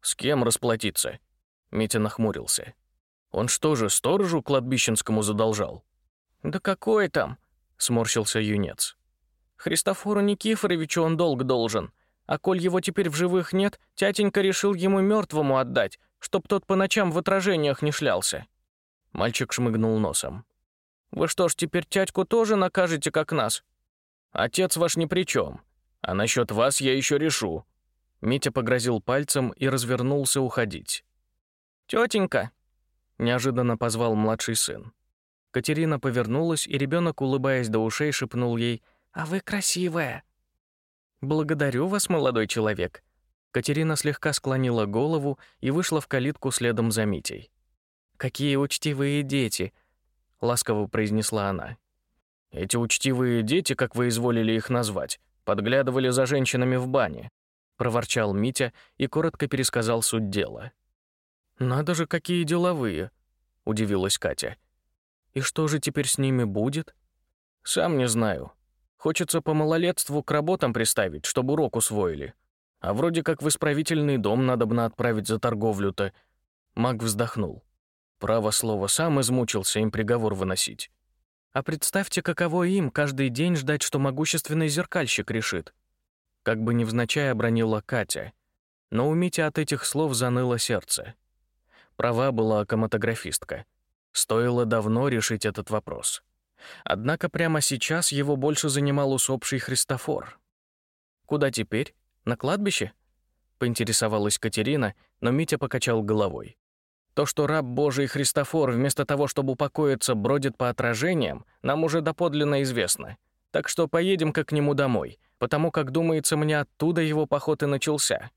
A: «С кем расплатиться?» — Митя нахмурился. «Он что же, сторожу кладбищенскому задолжал?» «Да какой там?» — сморщился юнец. «Христофору Никифоровичу он долг должен, а коль его теперь в живых нет, тятенька решил ему мертвому отдать, чтоб тот по ночам в отражениях не шлялся». Мальчик шмыгнул носом. «Вы что ж, теперь тятьку тоже накажете, как нас?» Отец ваш ни при чем. А насчет вас я еще решу». Митя погрозил пальцем и развернулся уходить. «Тетенька!» — неожиданно позвал младший сын. Катерина повернулась, и ребенок, улыбаясь до ушей, шепнул ей «А вы красивая!» «Благодарю вас, молодой человек!» Катерина слегка склонила голову и вышла в калитку следом за Митей. «Какие учтивые дети!» — ласково произнесла она. Эти учтивые дети, как вы изволили их назвать, подглядывали за женщинами в бане», — проворчал Митя и коротко пересказал суть дела. «Надо же, какие деловые!» — удивилась Катя. «И что же теперь с ними будет?» «Сам не знаю. Хочется по малолетству к работам приставить, чтобы урок усвоили. А вроде как в исправительный дом надобно отправить за торговлю-то». Маг вздохнул. Право слово, сам измучился им приговор выносить. А представьте, каково им каждый день ждать, что могущественный зеркальщик решит. Как бы невзначай обронила Катя. Но у Мити от этих слов заныло сердце. Права была коматографистка. Стоило давно решить этот вопрос. Однако прямо сейчас его больше занимал усопший Христофор. «Куда теперь? На кладбище?» — поинтересовалась Катерина, но Митя покачал головой. То, что раб Божий Христофор вместо того, чтобы упокоиться, бродит по отражениям, нам уже доподлинно известно. Так что поедем-ка к нему домой, потому как, думается мне, оттуда его поход и начался.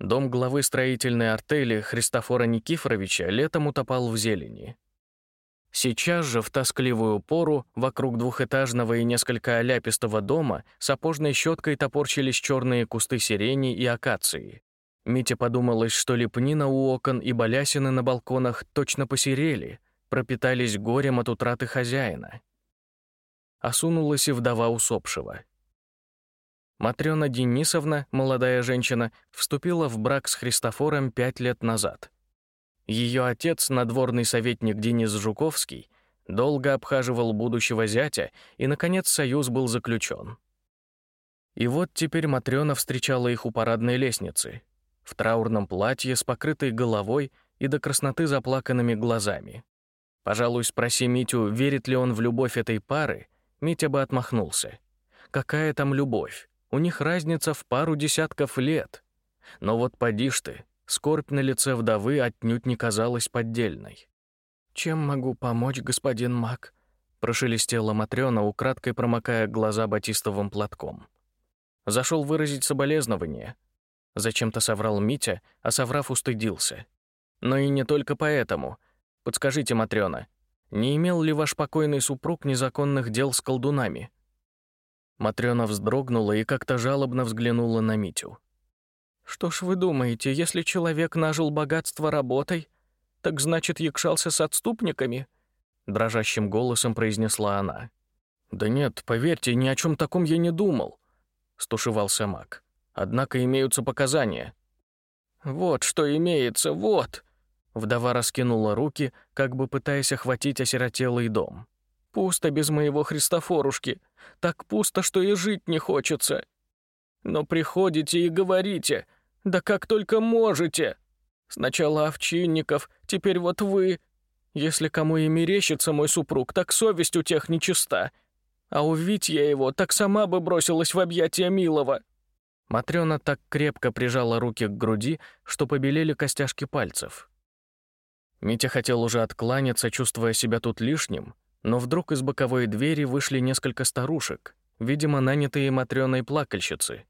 A: Дом главы строительной артели Христофора Никифоровича летом утопал в зелени. Сейчас же, в тоскливую пору, вокруг двухэтажного и несколько оляпистого дома сапожной щеткой топорчились черные кусты сирени и акации. Мите подумалось, что лепнина у окон и балясины на балконах точно посерели, пропитались горем от утраты хозяина. Осунулась и вдова усопшего. Матрёна Денисовна, молодая женщина, вступила в брак с Христофором пять лет назад. Ее отец, надворный советник Денис Жуковский, долго обхаживал будущего зятя, и, наконец, союз был заключен. И вот теперь Матрёна встречала их у парадной лестницы, в траурном платье с покрытой головой и до красноты заплаканными глазами. Пожалуй, спроси Митю, верит ли он в любовь этой пары, Митя бы отмахнулся. Какая там любовь? У них разница в пару десятков лет. Но вот поди ж ты, скорбь на лице вдовы отнюдь не казалась поддельной. «Чем могу помочь, господин Мак?» прошелестела Матрёна, украдкой промокая глаза батистовым платком. Зашел выразить соболезнование. Зачем-то соврал Митя, а соврав устыдился. Но и не только поэтому. Подскажите, Матрёна, не имел ли ваш покойный супруг незаконных дел с колдунами? Матрёна вздрогнула и как-то жалобно взглянула на Митю. «Что ж вы думаете, если человек нажил богатство работой, так значит, якшался с отступниками?» Дрожащим голосом произнесла она. «Да нет, поверьте, ни о чем таком я не думал», — стушевался маг. «Однако имеются показания». «Вот что имеется, вот!» Вдова раскинула руки, как бы пытаясь охватить осиротелый дом. «Пусто без моего Христофорушки. Так пусто, что и жить не хочется. Но приходите и говорите, да как только можете. Сначала овчинников, теперь вот вы. Если кому и мерещится мой супруг, так совесть у тех нечиста. А увидеть я его, так сама бы бросилась в объятия милого». Матрёна так крепко прижала руки к груди, что побелели костяшки пальцев. Митя хотел уже откланяться, чувствуя себя тут лишним, но вдруг из боковой двери вышли несколько старушек, видимо, нанятые Матрёной плакальщицы.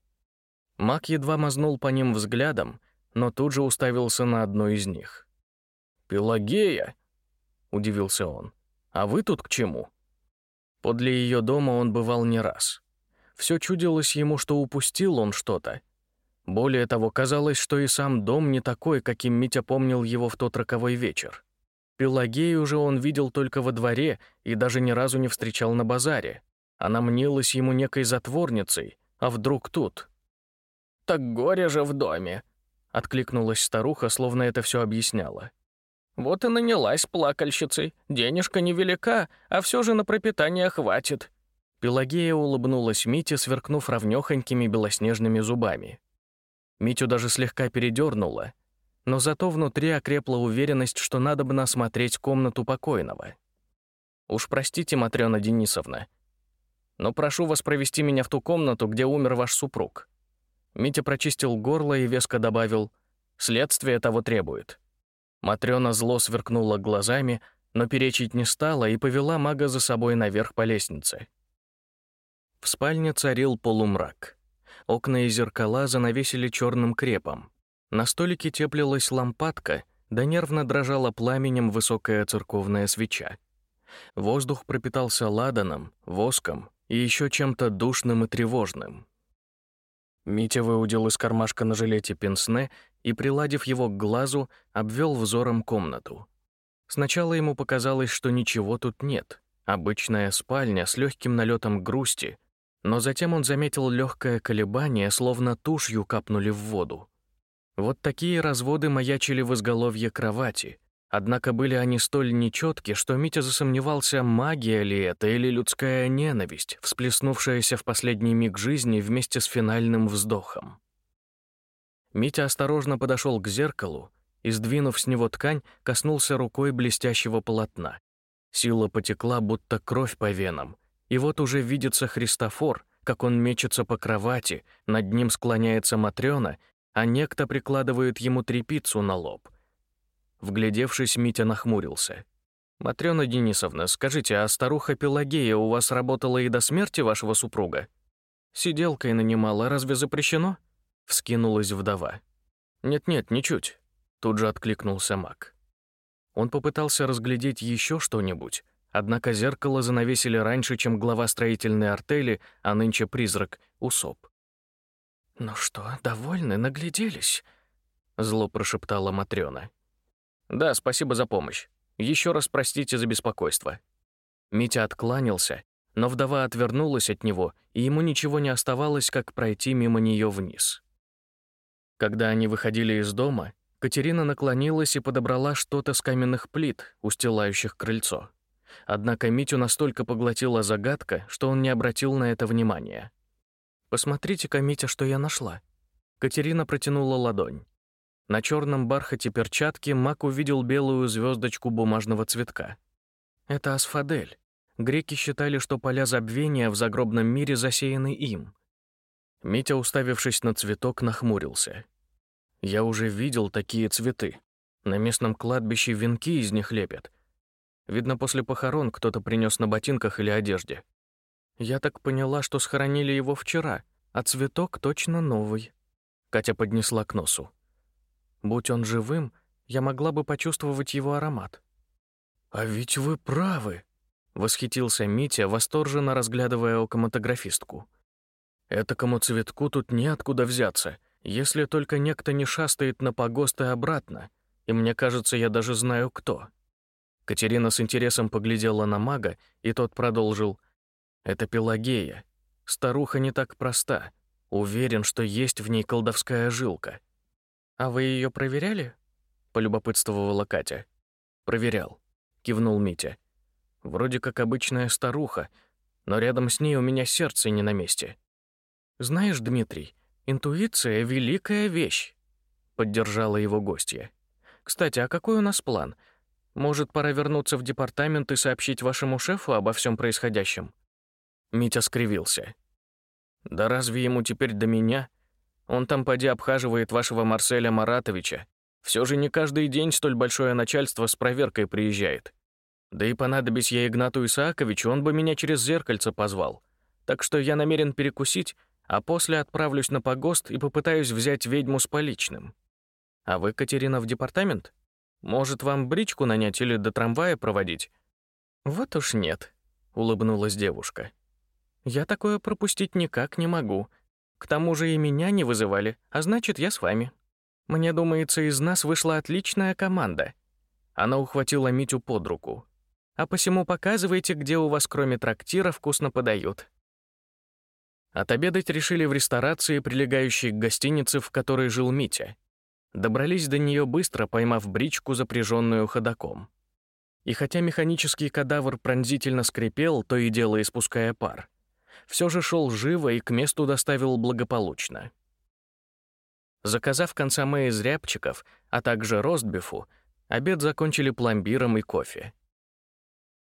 A: Мак едва мазнул по ним взглядом, но тут же уставился на одну из них. «Пелагея?» — удивился он. «А вы тут к чему?» Подле ее дома он бывал не раз. Все чудилось ему, что упустил он что-то. Более того, казалось, что и сам дом не такой, каким Митя помнил его в тот роковой вечер. Пелагею же он видел только во дворе и даже ни разу не встречал на базаре. Она мнилась ему некой затворницей, а вдруг тут — «Так горе же в доме», — откликнулась старуха, словно это все объясняла. «Вот и нанялась плакальщицей. Денежка невелика, а все же на пропитание хватит». Пелагея улыбнулась Мите, сверкнув ровнёхонькими белоснежными зубами. Митю даже слегка передернула, но зато внутри окрепла уверенность, что надо бы осмотреть комнату покойного. «Уж простите, Матрёна Денисовна, но прошу вас провести меня в ту комнату, где умер ваш супруг. Митя прочистил горло и веско добавил «Следствие того требует». Матрёна зло сверкнула глазами, но перечить не стала и повела мага за собой наверх по лестнице. В спальне царил полумрак. Окна и зеркала занавесили черным крепом. На столике теплилась лампадка, да нервно дрожала пламенем высокая церковная свеча. Воздух пропитался ладаном, воском и еще чем-то душным и тревожным. Митя выудил из кармашка на жилете пенсне и, приладив его к глазу, обвел взором комнату. Сначала ему показалось, что ничего тут нет. Обычная спальня с легким налетом грусти, но затем он заметил легкое колебание, словно тушью капнули в воду. Вот такие разводы маячили в изголовье кровати, Однако были они столь нечетки, что Митя засомневался, магия ли это или людская ненависть, всплеснувшаяся в последний миг жизни вместе с финальным вздохом. Митя осторожно подошел к зеркалу и, сдвинув с него ткань, коснулся рукой блестящего полотна. Сила потекла, будто кровь по венам, и вот уже видится Христофор, как он мечется по кровати, над ним склоняется Матрёна, а некто прикладывает ему трепицу на лоб. Вглядевшись, Митя нахмурился. «Матрёна Денисовна, скажите, а старуха Пелагея у вас работала и до смерти вашего супруга?» «Сиделкой нанимала, разве запрещено?» — вскинулась вдова. «Нет-нет, ничуть», — тут же откликнулся маг. Он попытался разглядеть еще что-нибудь, однако зеркало занавесили раньше, чем глава строительной артели, а нынче призрак, усоп. «Ну что, довольны, нагляделись?» — зло прошептала Матрёна. «Да, спасибо за помощь. Еще раз простите за беспокойство». Митя откланялся, но вдова отвернулась от него, и ему ничего не оставалось, как пройти мимо нее вниз. Когда они выходили из дома, Катерина наклонилась и подобрала что-то с каменных плит, устилающих крыльцо. Однако Митю настолько поглотила загадка, что он не обратил на это внимания. «Посмотрите-ка, Митя, что я нашла». Катерина протянула ладонь. На черном бархате перчатки Мак увидел белую звездочку бумажного цветка. Это асфадель. Греки считали, что поля забвения в загробном мире засеяны им. Митя, уставившись на цветок, нахмурился. Я уже видел такие цветы. На местном кладбище венки из них лепят. Видно, после похорон кто-то принес на ботинках или одежде. Я так поняла, что схоронили его вчера, а цветок точно новый. Катя поднесла к носу. Будь он живым, я могла бы почувствовать его аромат. «А ведь вы правы!» — восхитился Митя, восторженно разглядывая окоматографистку. «Этакому цветку тут неоткуда взяться, если только некто не шастает на погост и обратно, и мне кажется, я даже знаю, кто». Катерина с интересом поглядела на мага, и тот продолжил. «Это Пелагея. Старуха не так проста. Уверен, что есть в ней колдовская жилка. «А вы ее проверяли?» — полюбопытствовала Катя. «Проверял», — кивнул Митя. «Вроде как обычная старуха, но рядом с ней у меня сердце не на месте». «Знаешь, Дмитрий, интуиция — великая вещь», — поддержала его гостья. «Кстати, а какой у нас план? Может, пора вернуться в департамент и сообщить вашему шефу обо всем происходящем?» Митя скривился. «Да разве ему теперь до меня?» Он там поди обхаживает вашего Марселя Маратовича. Все же не каждый день столь большое начальство с проверкой приезжает. Да и понадобись я Игнату Исааковичу, он бы меня через зеркальце позвал. Так что я намерен перекусить, а после отправлюсь на погост и попытаюсь взять ведьму с поличным. А вы, Катерина, в департамент? Может, вам бричку нанять или до трамвая проводить? Вот уж нет, улыбнулась девушка. Я такое пропустить никак не могу. К тому же и меня не вызывали, а значит, я с вами. Мне думается, из нас вышла отличная команда. Она ухватила Митю под руку. А посему показывайте, где у вас кроме трактира вкусно подают. Отобедать решили в ресторации, прилегающей к гостинице, в которой жил Митя. Добрались до нее быстро, поймав бричку, запряженную ходаком. И хотя механический кадавр пронзительно скрипел, то и дело испуская пар, все же шел живо и к месту доставил благополучно. Заказав консоме из рябчиков, а также ростбифу, обед закончили пломбиром и кофе.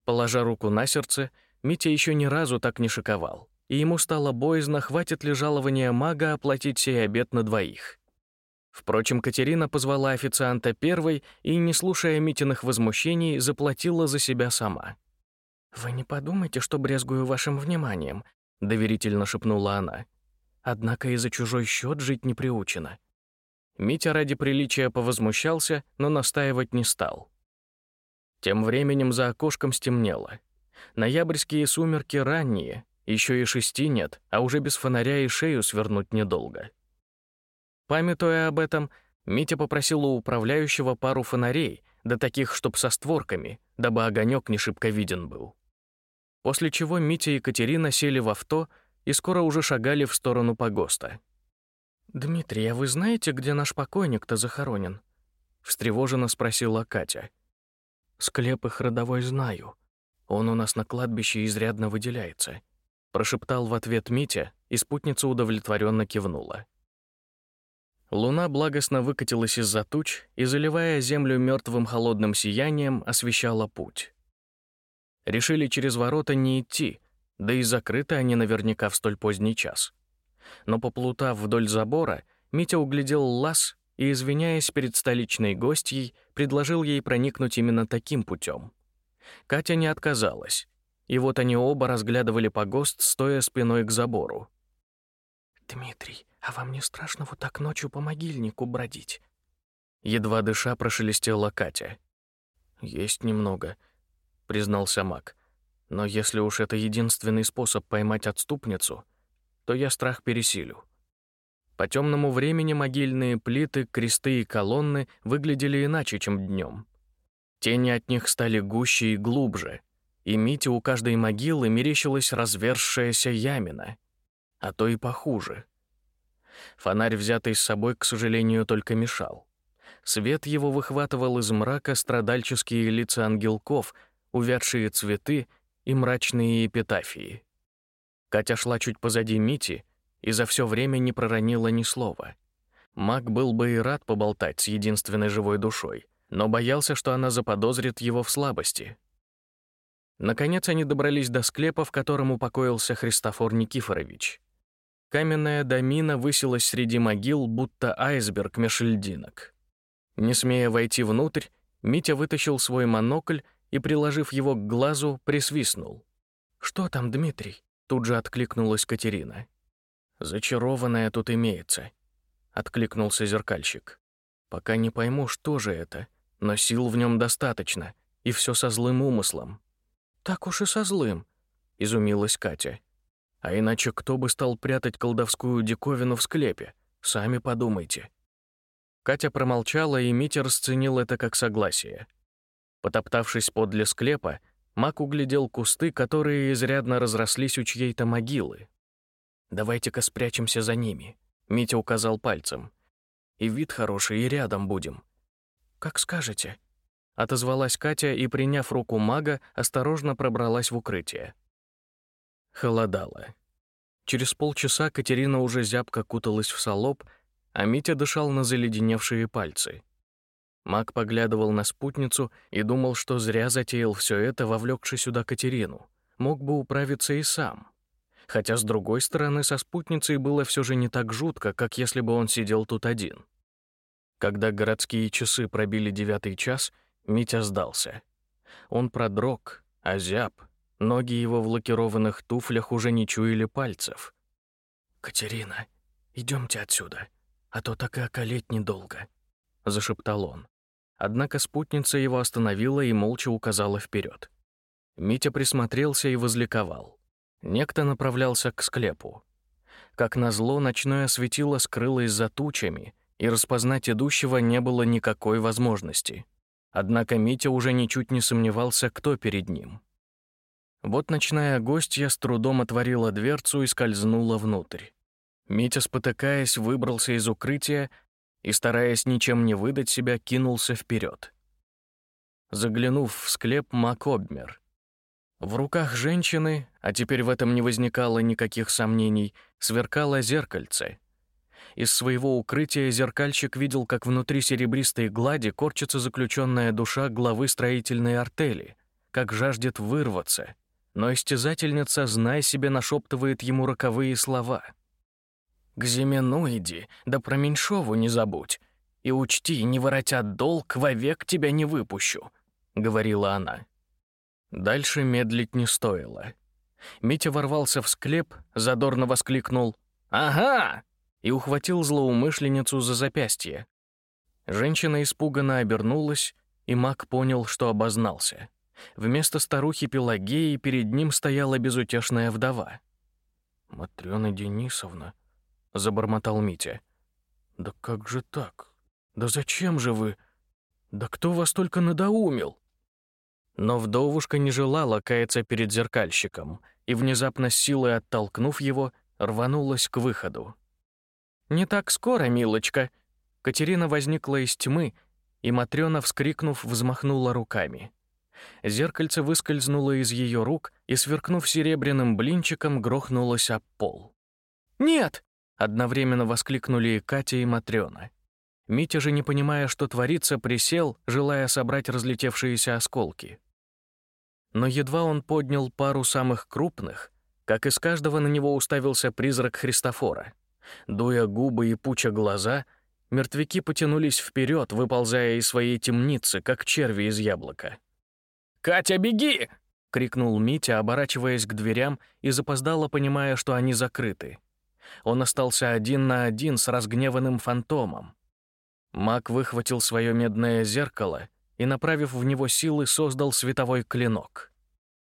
A: Положа руку на сердце, Митя еще ни разу так не шиковал, и ему стало боязно, хватит ли жалования мага оплатить сей обед на двоих. Впрочем, Катерина позвала официанта первой и, не слушая Митиных возмущений, заплатила за себя сама. «Вы не подумайте, что брезгую вашим вниманием доверительно шепнула она. Однако и за чужой счет жить не приучена. Митя ради приличия повозмущался, но настаивать не стал. Тем временем за окошком стемнело. Ноябрьские сумерки ранние, еще и шести нет, а уже без фонаря и шею свернуть недолго. Памятуя об этом, Митя попросил у управляющего пару фонарей, да таких, чтоб со створками, дабы огонек не шибко виден был. После чего Митя и Екатерина сели в авто и скоро уже шагали в сторону погоста. «Дмитрий, а вы знаете, где наш покойник-то захоронен?» — встревоженно спросила Катя. «Склеп их родовой знаю. Он у нас на кладбище изрядно выделяется», — прошептал в ответ Митя, и спутница удовлетворенно кивнула. Луна благостно выкатилась из-за туч и, заливая землю мертвым холодным сиянием, освещала путь. Решили через ворота не идти, да и закрыты они наверняка в столь поздний час. Но поплутав вдоль забора, Митя углядел лаз и, извиняясь перед столичной гостьей, предложил ей проникнуть именно таким путем. Катя не отказалась, и вот они оба разглядывали погост, стоя спиной к забору. «Дмитрий, а вам не страшно вот так ночью по могильнику бродить?» Едва дыша прошелестела Катя. «Есть немного», признался Мак. Но если уж это единственный способ поймать отступницу, то я страх пересилю. По темному времени могильные плиты, кресты и колонны выглядели иначе, чем днем. Тени от них стали гуще и глубже, и Мите у каждой могилы мерещилась разверзшаяся ямина, а то и похуже. Фонарь, взятый с собой, к сожалению, только мешал. Свет его выхватывал из мрака страдальческие лица ангелков — увядшие цветы и мрачные эпитафии. Катя шла чуть позади Мити и за все время не проронила ни слова. Маг был бы и рад поболтать с единственной живой душой, но боялся, что она заподозрит его в слабости. Наконец они добрались до склепа, в котором упокоился Христофор Никифорович. Каменная домина высилась среди могил, будто айсберг меж льдинок. Не смея войти внутрь, Митя вытащил свой монокль и, приложив его к глазу, присвистнул. «Что там, Дмитрий?» — тут же откликнулась Катерина. «Зачарованная тут имеется», — откликнулся зеркальщик. «Пока не пойму, что же это, но сил в нем достаточно, и все со злым умыслом». «Так уж и со злым», — изумилась Катя. А иначе кто бы стал прятать колдовскую диковину в склепе? Сами подумайте. Катя промолчала, и Митя расценил это как согласие. Потоптавшись подле склепа, Мак углядел кусты, которые изрядно разрослись у чьей-то могилы. «Давайте-ка спрячемся за ними», — Митя указал пальцем. «И вид хороший, и рядом будем». «Как скажете», — отозвалась Катя и, приняв руку мага, осторожно пробралась в укрытие. Холодало. Через полчаса Катерина уже зябко куталась в солоб, а Митя дышал на заледеневшие пальцы. Мак поглядывал на спутницу и думал, что зря затеял все это, вовлекши сюда Катерину. Мог бы управиться и сам. Хотя, с другой стороны, со спутницей было все же не так жутко, как если бы он сидел тут один. Когда городские часы пробили девятый час, Митя сдался. Он продрог, озяб, Ноги его в лакированных туфлях уже не чуяли пальцев. «Катерина, идемте отсюда, а то так и околеть недолго», — зашептал он. Однако спутница его остановила и молча указала вперед. Митя присмотрелся и возликовал. Некто направлялся к склепу. Как назло, ночное светило скрылось за тучами, и распознать идущего не было никакой возможности. Однако Митя уже ничуть не сомневался, кто перед ним. Вот ночная гостья с трудом отворила дверцу и скользнула внутрь. Митя, спотыкаясь, выбрался из укрытия и, стараясь ничем не выдать себя, кинулся вперед. Заглянув в склеп, Мак обмер. В руках женщины, а теперь в этом не возникало никаких сомнений, сверкало зеркальце. Из своего укрытия зеркальщик видел, как внутри серебристой глади корчится заключенная душа главы строительной артели, как жаждет вырваться — но истязательница, знай себе, нашептывает ему роковые слова. «К Зимену иди, да про Меньшову не забудь, и учти, не воротят долг, вовек тебя не выпущу», — говорила она. Дальше медлить не стоило. Митя ворвался в склеп, задорно воскликнул «Ага!» и ухватил злоумышленницу за запястье. Женщина испуганно обернулась, и маг понял, что обознался. Вместо старухи Пелагеи перед ним стояла безутешная вдова. «Матрёна Денисовна», — забормотал Митя. «Да как же так? Да зачем же вы? Да кто вас только надоумил?» Но вдовушка не желала каяться перед зеркальщиком и, внезапно силой оттолкнув его, рванулась к выходу. «Не так скоро, милочка!» Катерина возникла из тьмы, и Матрёна, вскрикнув, взмахнула руками. Зеркальце выскользнуло из ее рук и, сверкнув серебряным блинчиком, грохнулось об пол. «Нет!» — одновременно воскликнули и Катя, и Матрёна. Митя же, не понимая, что творится, присел, желая собрать разлетевшиеся осколки. Но едва он поднял пару самых крупных, как из каждого на него уставился призрак Христофора. Дуя губы и пуча глаза, мертвяки потянулись вперед, выползая из своей темницы, как черви из яблока. «Катя, беги!» — крикнул Митя, оборачиваясь к дверям и запоздало, понимая, что они закрыты. Он остался один на один с разгневанным фантомом. Маг выхватил свое медное зеркало и, направив в него силы, создал световой клинок.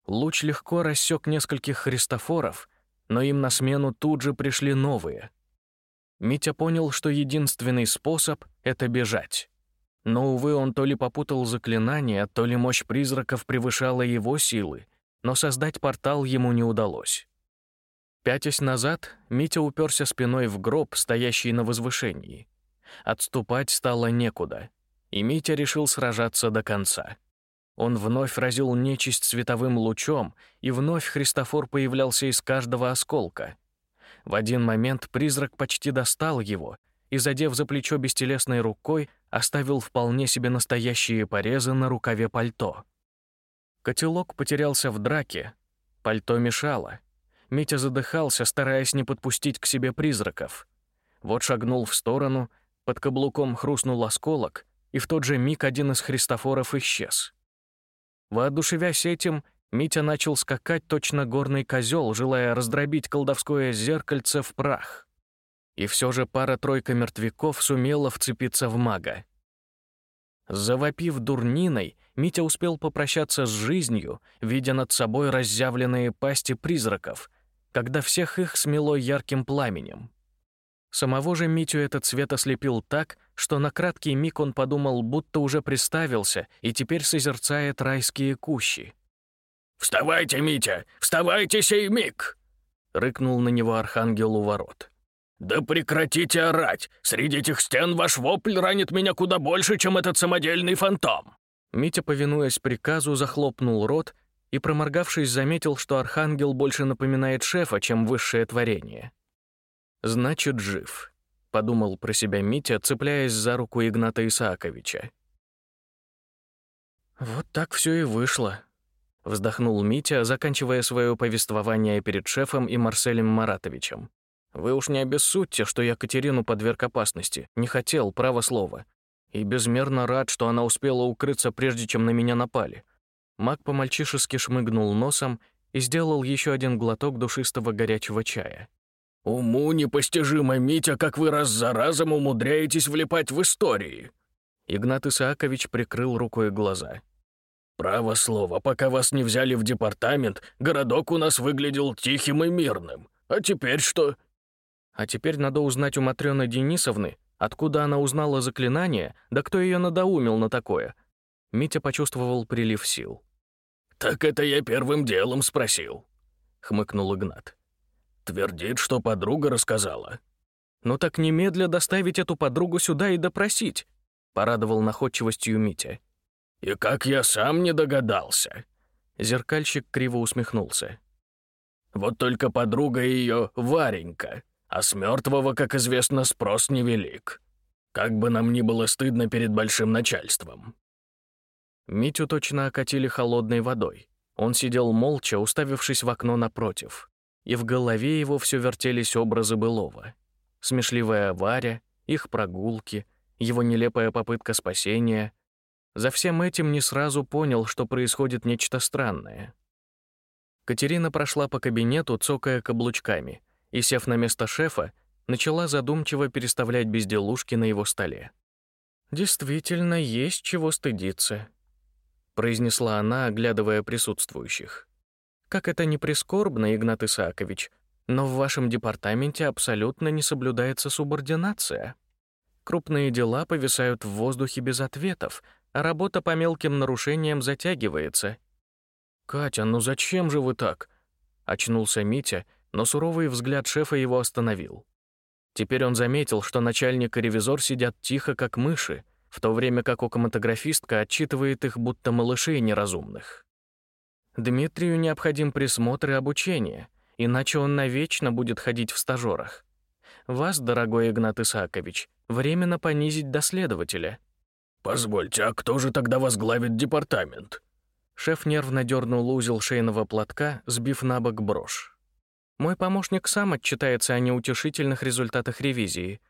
A: Луч легко рассек нескольких христофоров, но им на смену тут же пришли новые. Митя понял, что единственный способ — это бежать. Но, увы, он то ли попутал заклинания, то ли мощь призраков превышала его силы, но создать портал ему не удалось. Пятясь назад, Митя уперся спиной в гроб, стоящий на возвышении. Отступать стало некуда, и Митя решил сражаться до конца. Он вновь разил нечисть световым лучом, и вновь Христофор появлялся из каждого осколка. В один момент призрак почти достал его и, задев за плечо бестелесной рукой, оставил вполне себе настоящие порезы на рукаве пальто. Котелок потерялся в драке, пальто мешало. Митя задыхался, стараясь не подпустить к себе призраков. Вот шагнул в сторону, под каблуком хрустнул осколок, и в тот же миг один из христофоров исчез. Воодушевясь этим, Митя начал скакать точно горный козел, желая раздробить колдовское зеркальце в прах. И все же пара-тройка мертвяков сумела вцепиться в мага. Завопив дурниной, Митя успел попрощаться с жизнью, видя над собой разъявленные пасти призраков, когда всех их смело ярким пламенем. Самого же Митю этот свет ослепил так, что на краткий миг он подумал, будто уже приставился и теперь созерцает райские кущи.
C: «Вставайте, Митя! Вставайте сей миг!» — рыкнул на него архангел у ворот. «Да прекратите орать! Среди этих стен ваш вопль ранит меня куда больше, чем этот самодельный фантом!»
A: Митя, повинуясь приказу, захлопнул рот и, проморгавшись, заметил, что архангел больше напоминает шефа, чем высшее творение. «Значит, жив», — подумал про себя Митя, цепляясь за руку Игната Исааковича. «Вот так все и вышло», — вздохнул Митя, заканчивая свое повествование перед шефом и Марселем Маратовичем. «Вы уж не обессудьте, что я Катерину подверг опасности. Не хотел, право слова. И безмерно рад, что она успела укрыться, прежде чем на меня напали». Маг по-мальчишески шмыгнул носом и сделал еще один глоток душистого горячего чая.
C: «Уму непостижимо, Митя, как вы раз за разом умудряетесь влипать в истории!»
A: Игнат Исаакович прикрыл рукой глаза.
C: «Право слово, пока вас не взяли в департамент, городок у нас выглядел тихим и мирным. А теперь что?»
A: «А теперь надо узнать у Матрёны Денисовны, откуда она узнала заклинание, да кто ее надоумил на такое». Митя почувствовал прилив сил.
C: «Так это я первым делом спросил», — хмыкнул Игнат. Твердит, что подруга рассказала.
A: «Ну так немедля доставить эту подругу сюда и допросить», — порадовал находчивостью Митя.
C: «И как я сам не догадался!»
A: Зеркальщик криво усмехнулся.
C: «Вот только подруга ее Варенька, а с мертвого, как известно, спрос невелик. Как бы нам ни было стыдно перед большим начальством».
A: Митю точно окатили холодной водой. Он сидел молча, уставившись в окно напротив и в голове его все вертелись образы былого. Смешливая Варя, их прогулки, его нелепая попытка спасения. За всем этим не сразу понял, что происходит нечто странное. Катерина прошла по кабинету, цокая каблучками, и, сев на место шефа, начала задумчиво переставлять безделушки на его столе. «Действительно, есть чего стыдиться», — произнесла она, оглядывая присутствующих. Как это ни прискорбно, Игнат Исаакович, но в вашем департаменте абсолютно не соблюдается субординация. Крупные дела повисают в воздухе без ответов, а работа по мелким нарушениям затягивается. «Катя, ну зачем же вы так?» Очнулся Митя, но суровый взгляд шефа его остановил. Теперь он заметил, что начальник и ревизор сидят тихо, как мыши, в то время как окоматографистка отчитывает их, будто малышей неразумных. Дмитрию необходим присмотр и обучение, иначе он навечно будет ходить в стажерах. Вас, дорогой Игнат Исаакович, временно понизить до следователя.
C: Позвольте, а кто же тогда возглавит департамент?
A: Шеф нервно дернул узел шейного платка, сбив на бок брошь. Мой помощник сам отчитается о неутешительных результатах ревизии.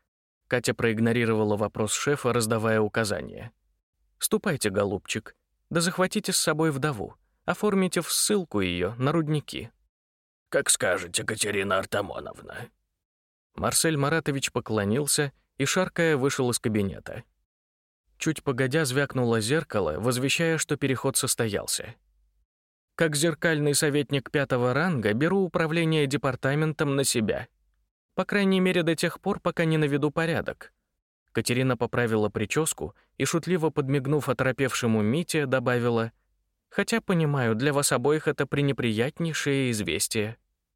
A: Катя проигнорировала вопрос шефа, раздавая указания. «Ступайте, голубчик, да захватите с собой вдову. Оформите в ссылку ее на рудники».
C: «Как скажете, Катерина Артамоновна».
A: Марсель Маратович поклонился и, шаркая, вышел из кабинета. Чуть погодя звякнуло зеркало, возвещая, что переход состоялся. Как зеркальный советник пятого ранга беру управление департаментом на себя. По крайней мере, до тех пор, пока не наведу порядок. Катерина поправила прическу и, шутливо подмигнув оторопевшему Мите, добавила — Хотя, понимаю, для вас обоих это пренеприятнейшее известие.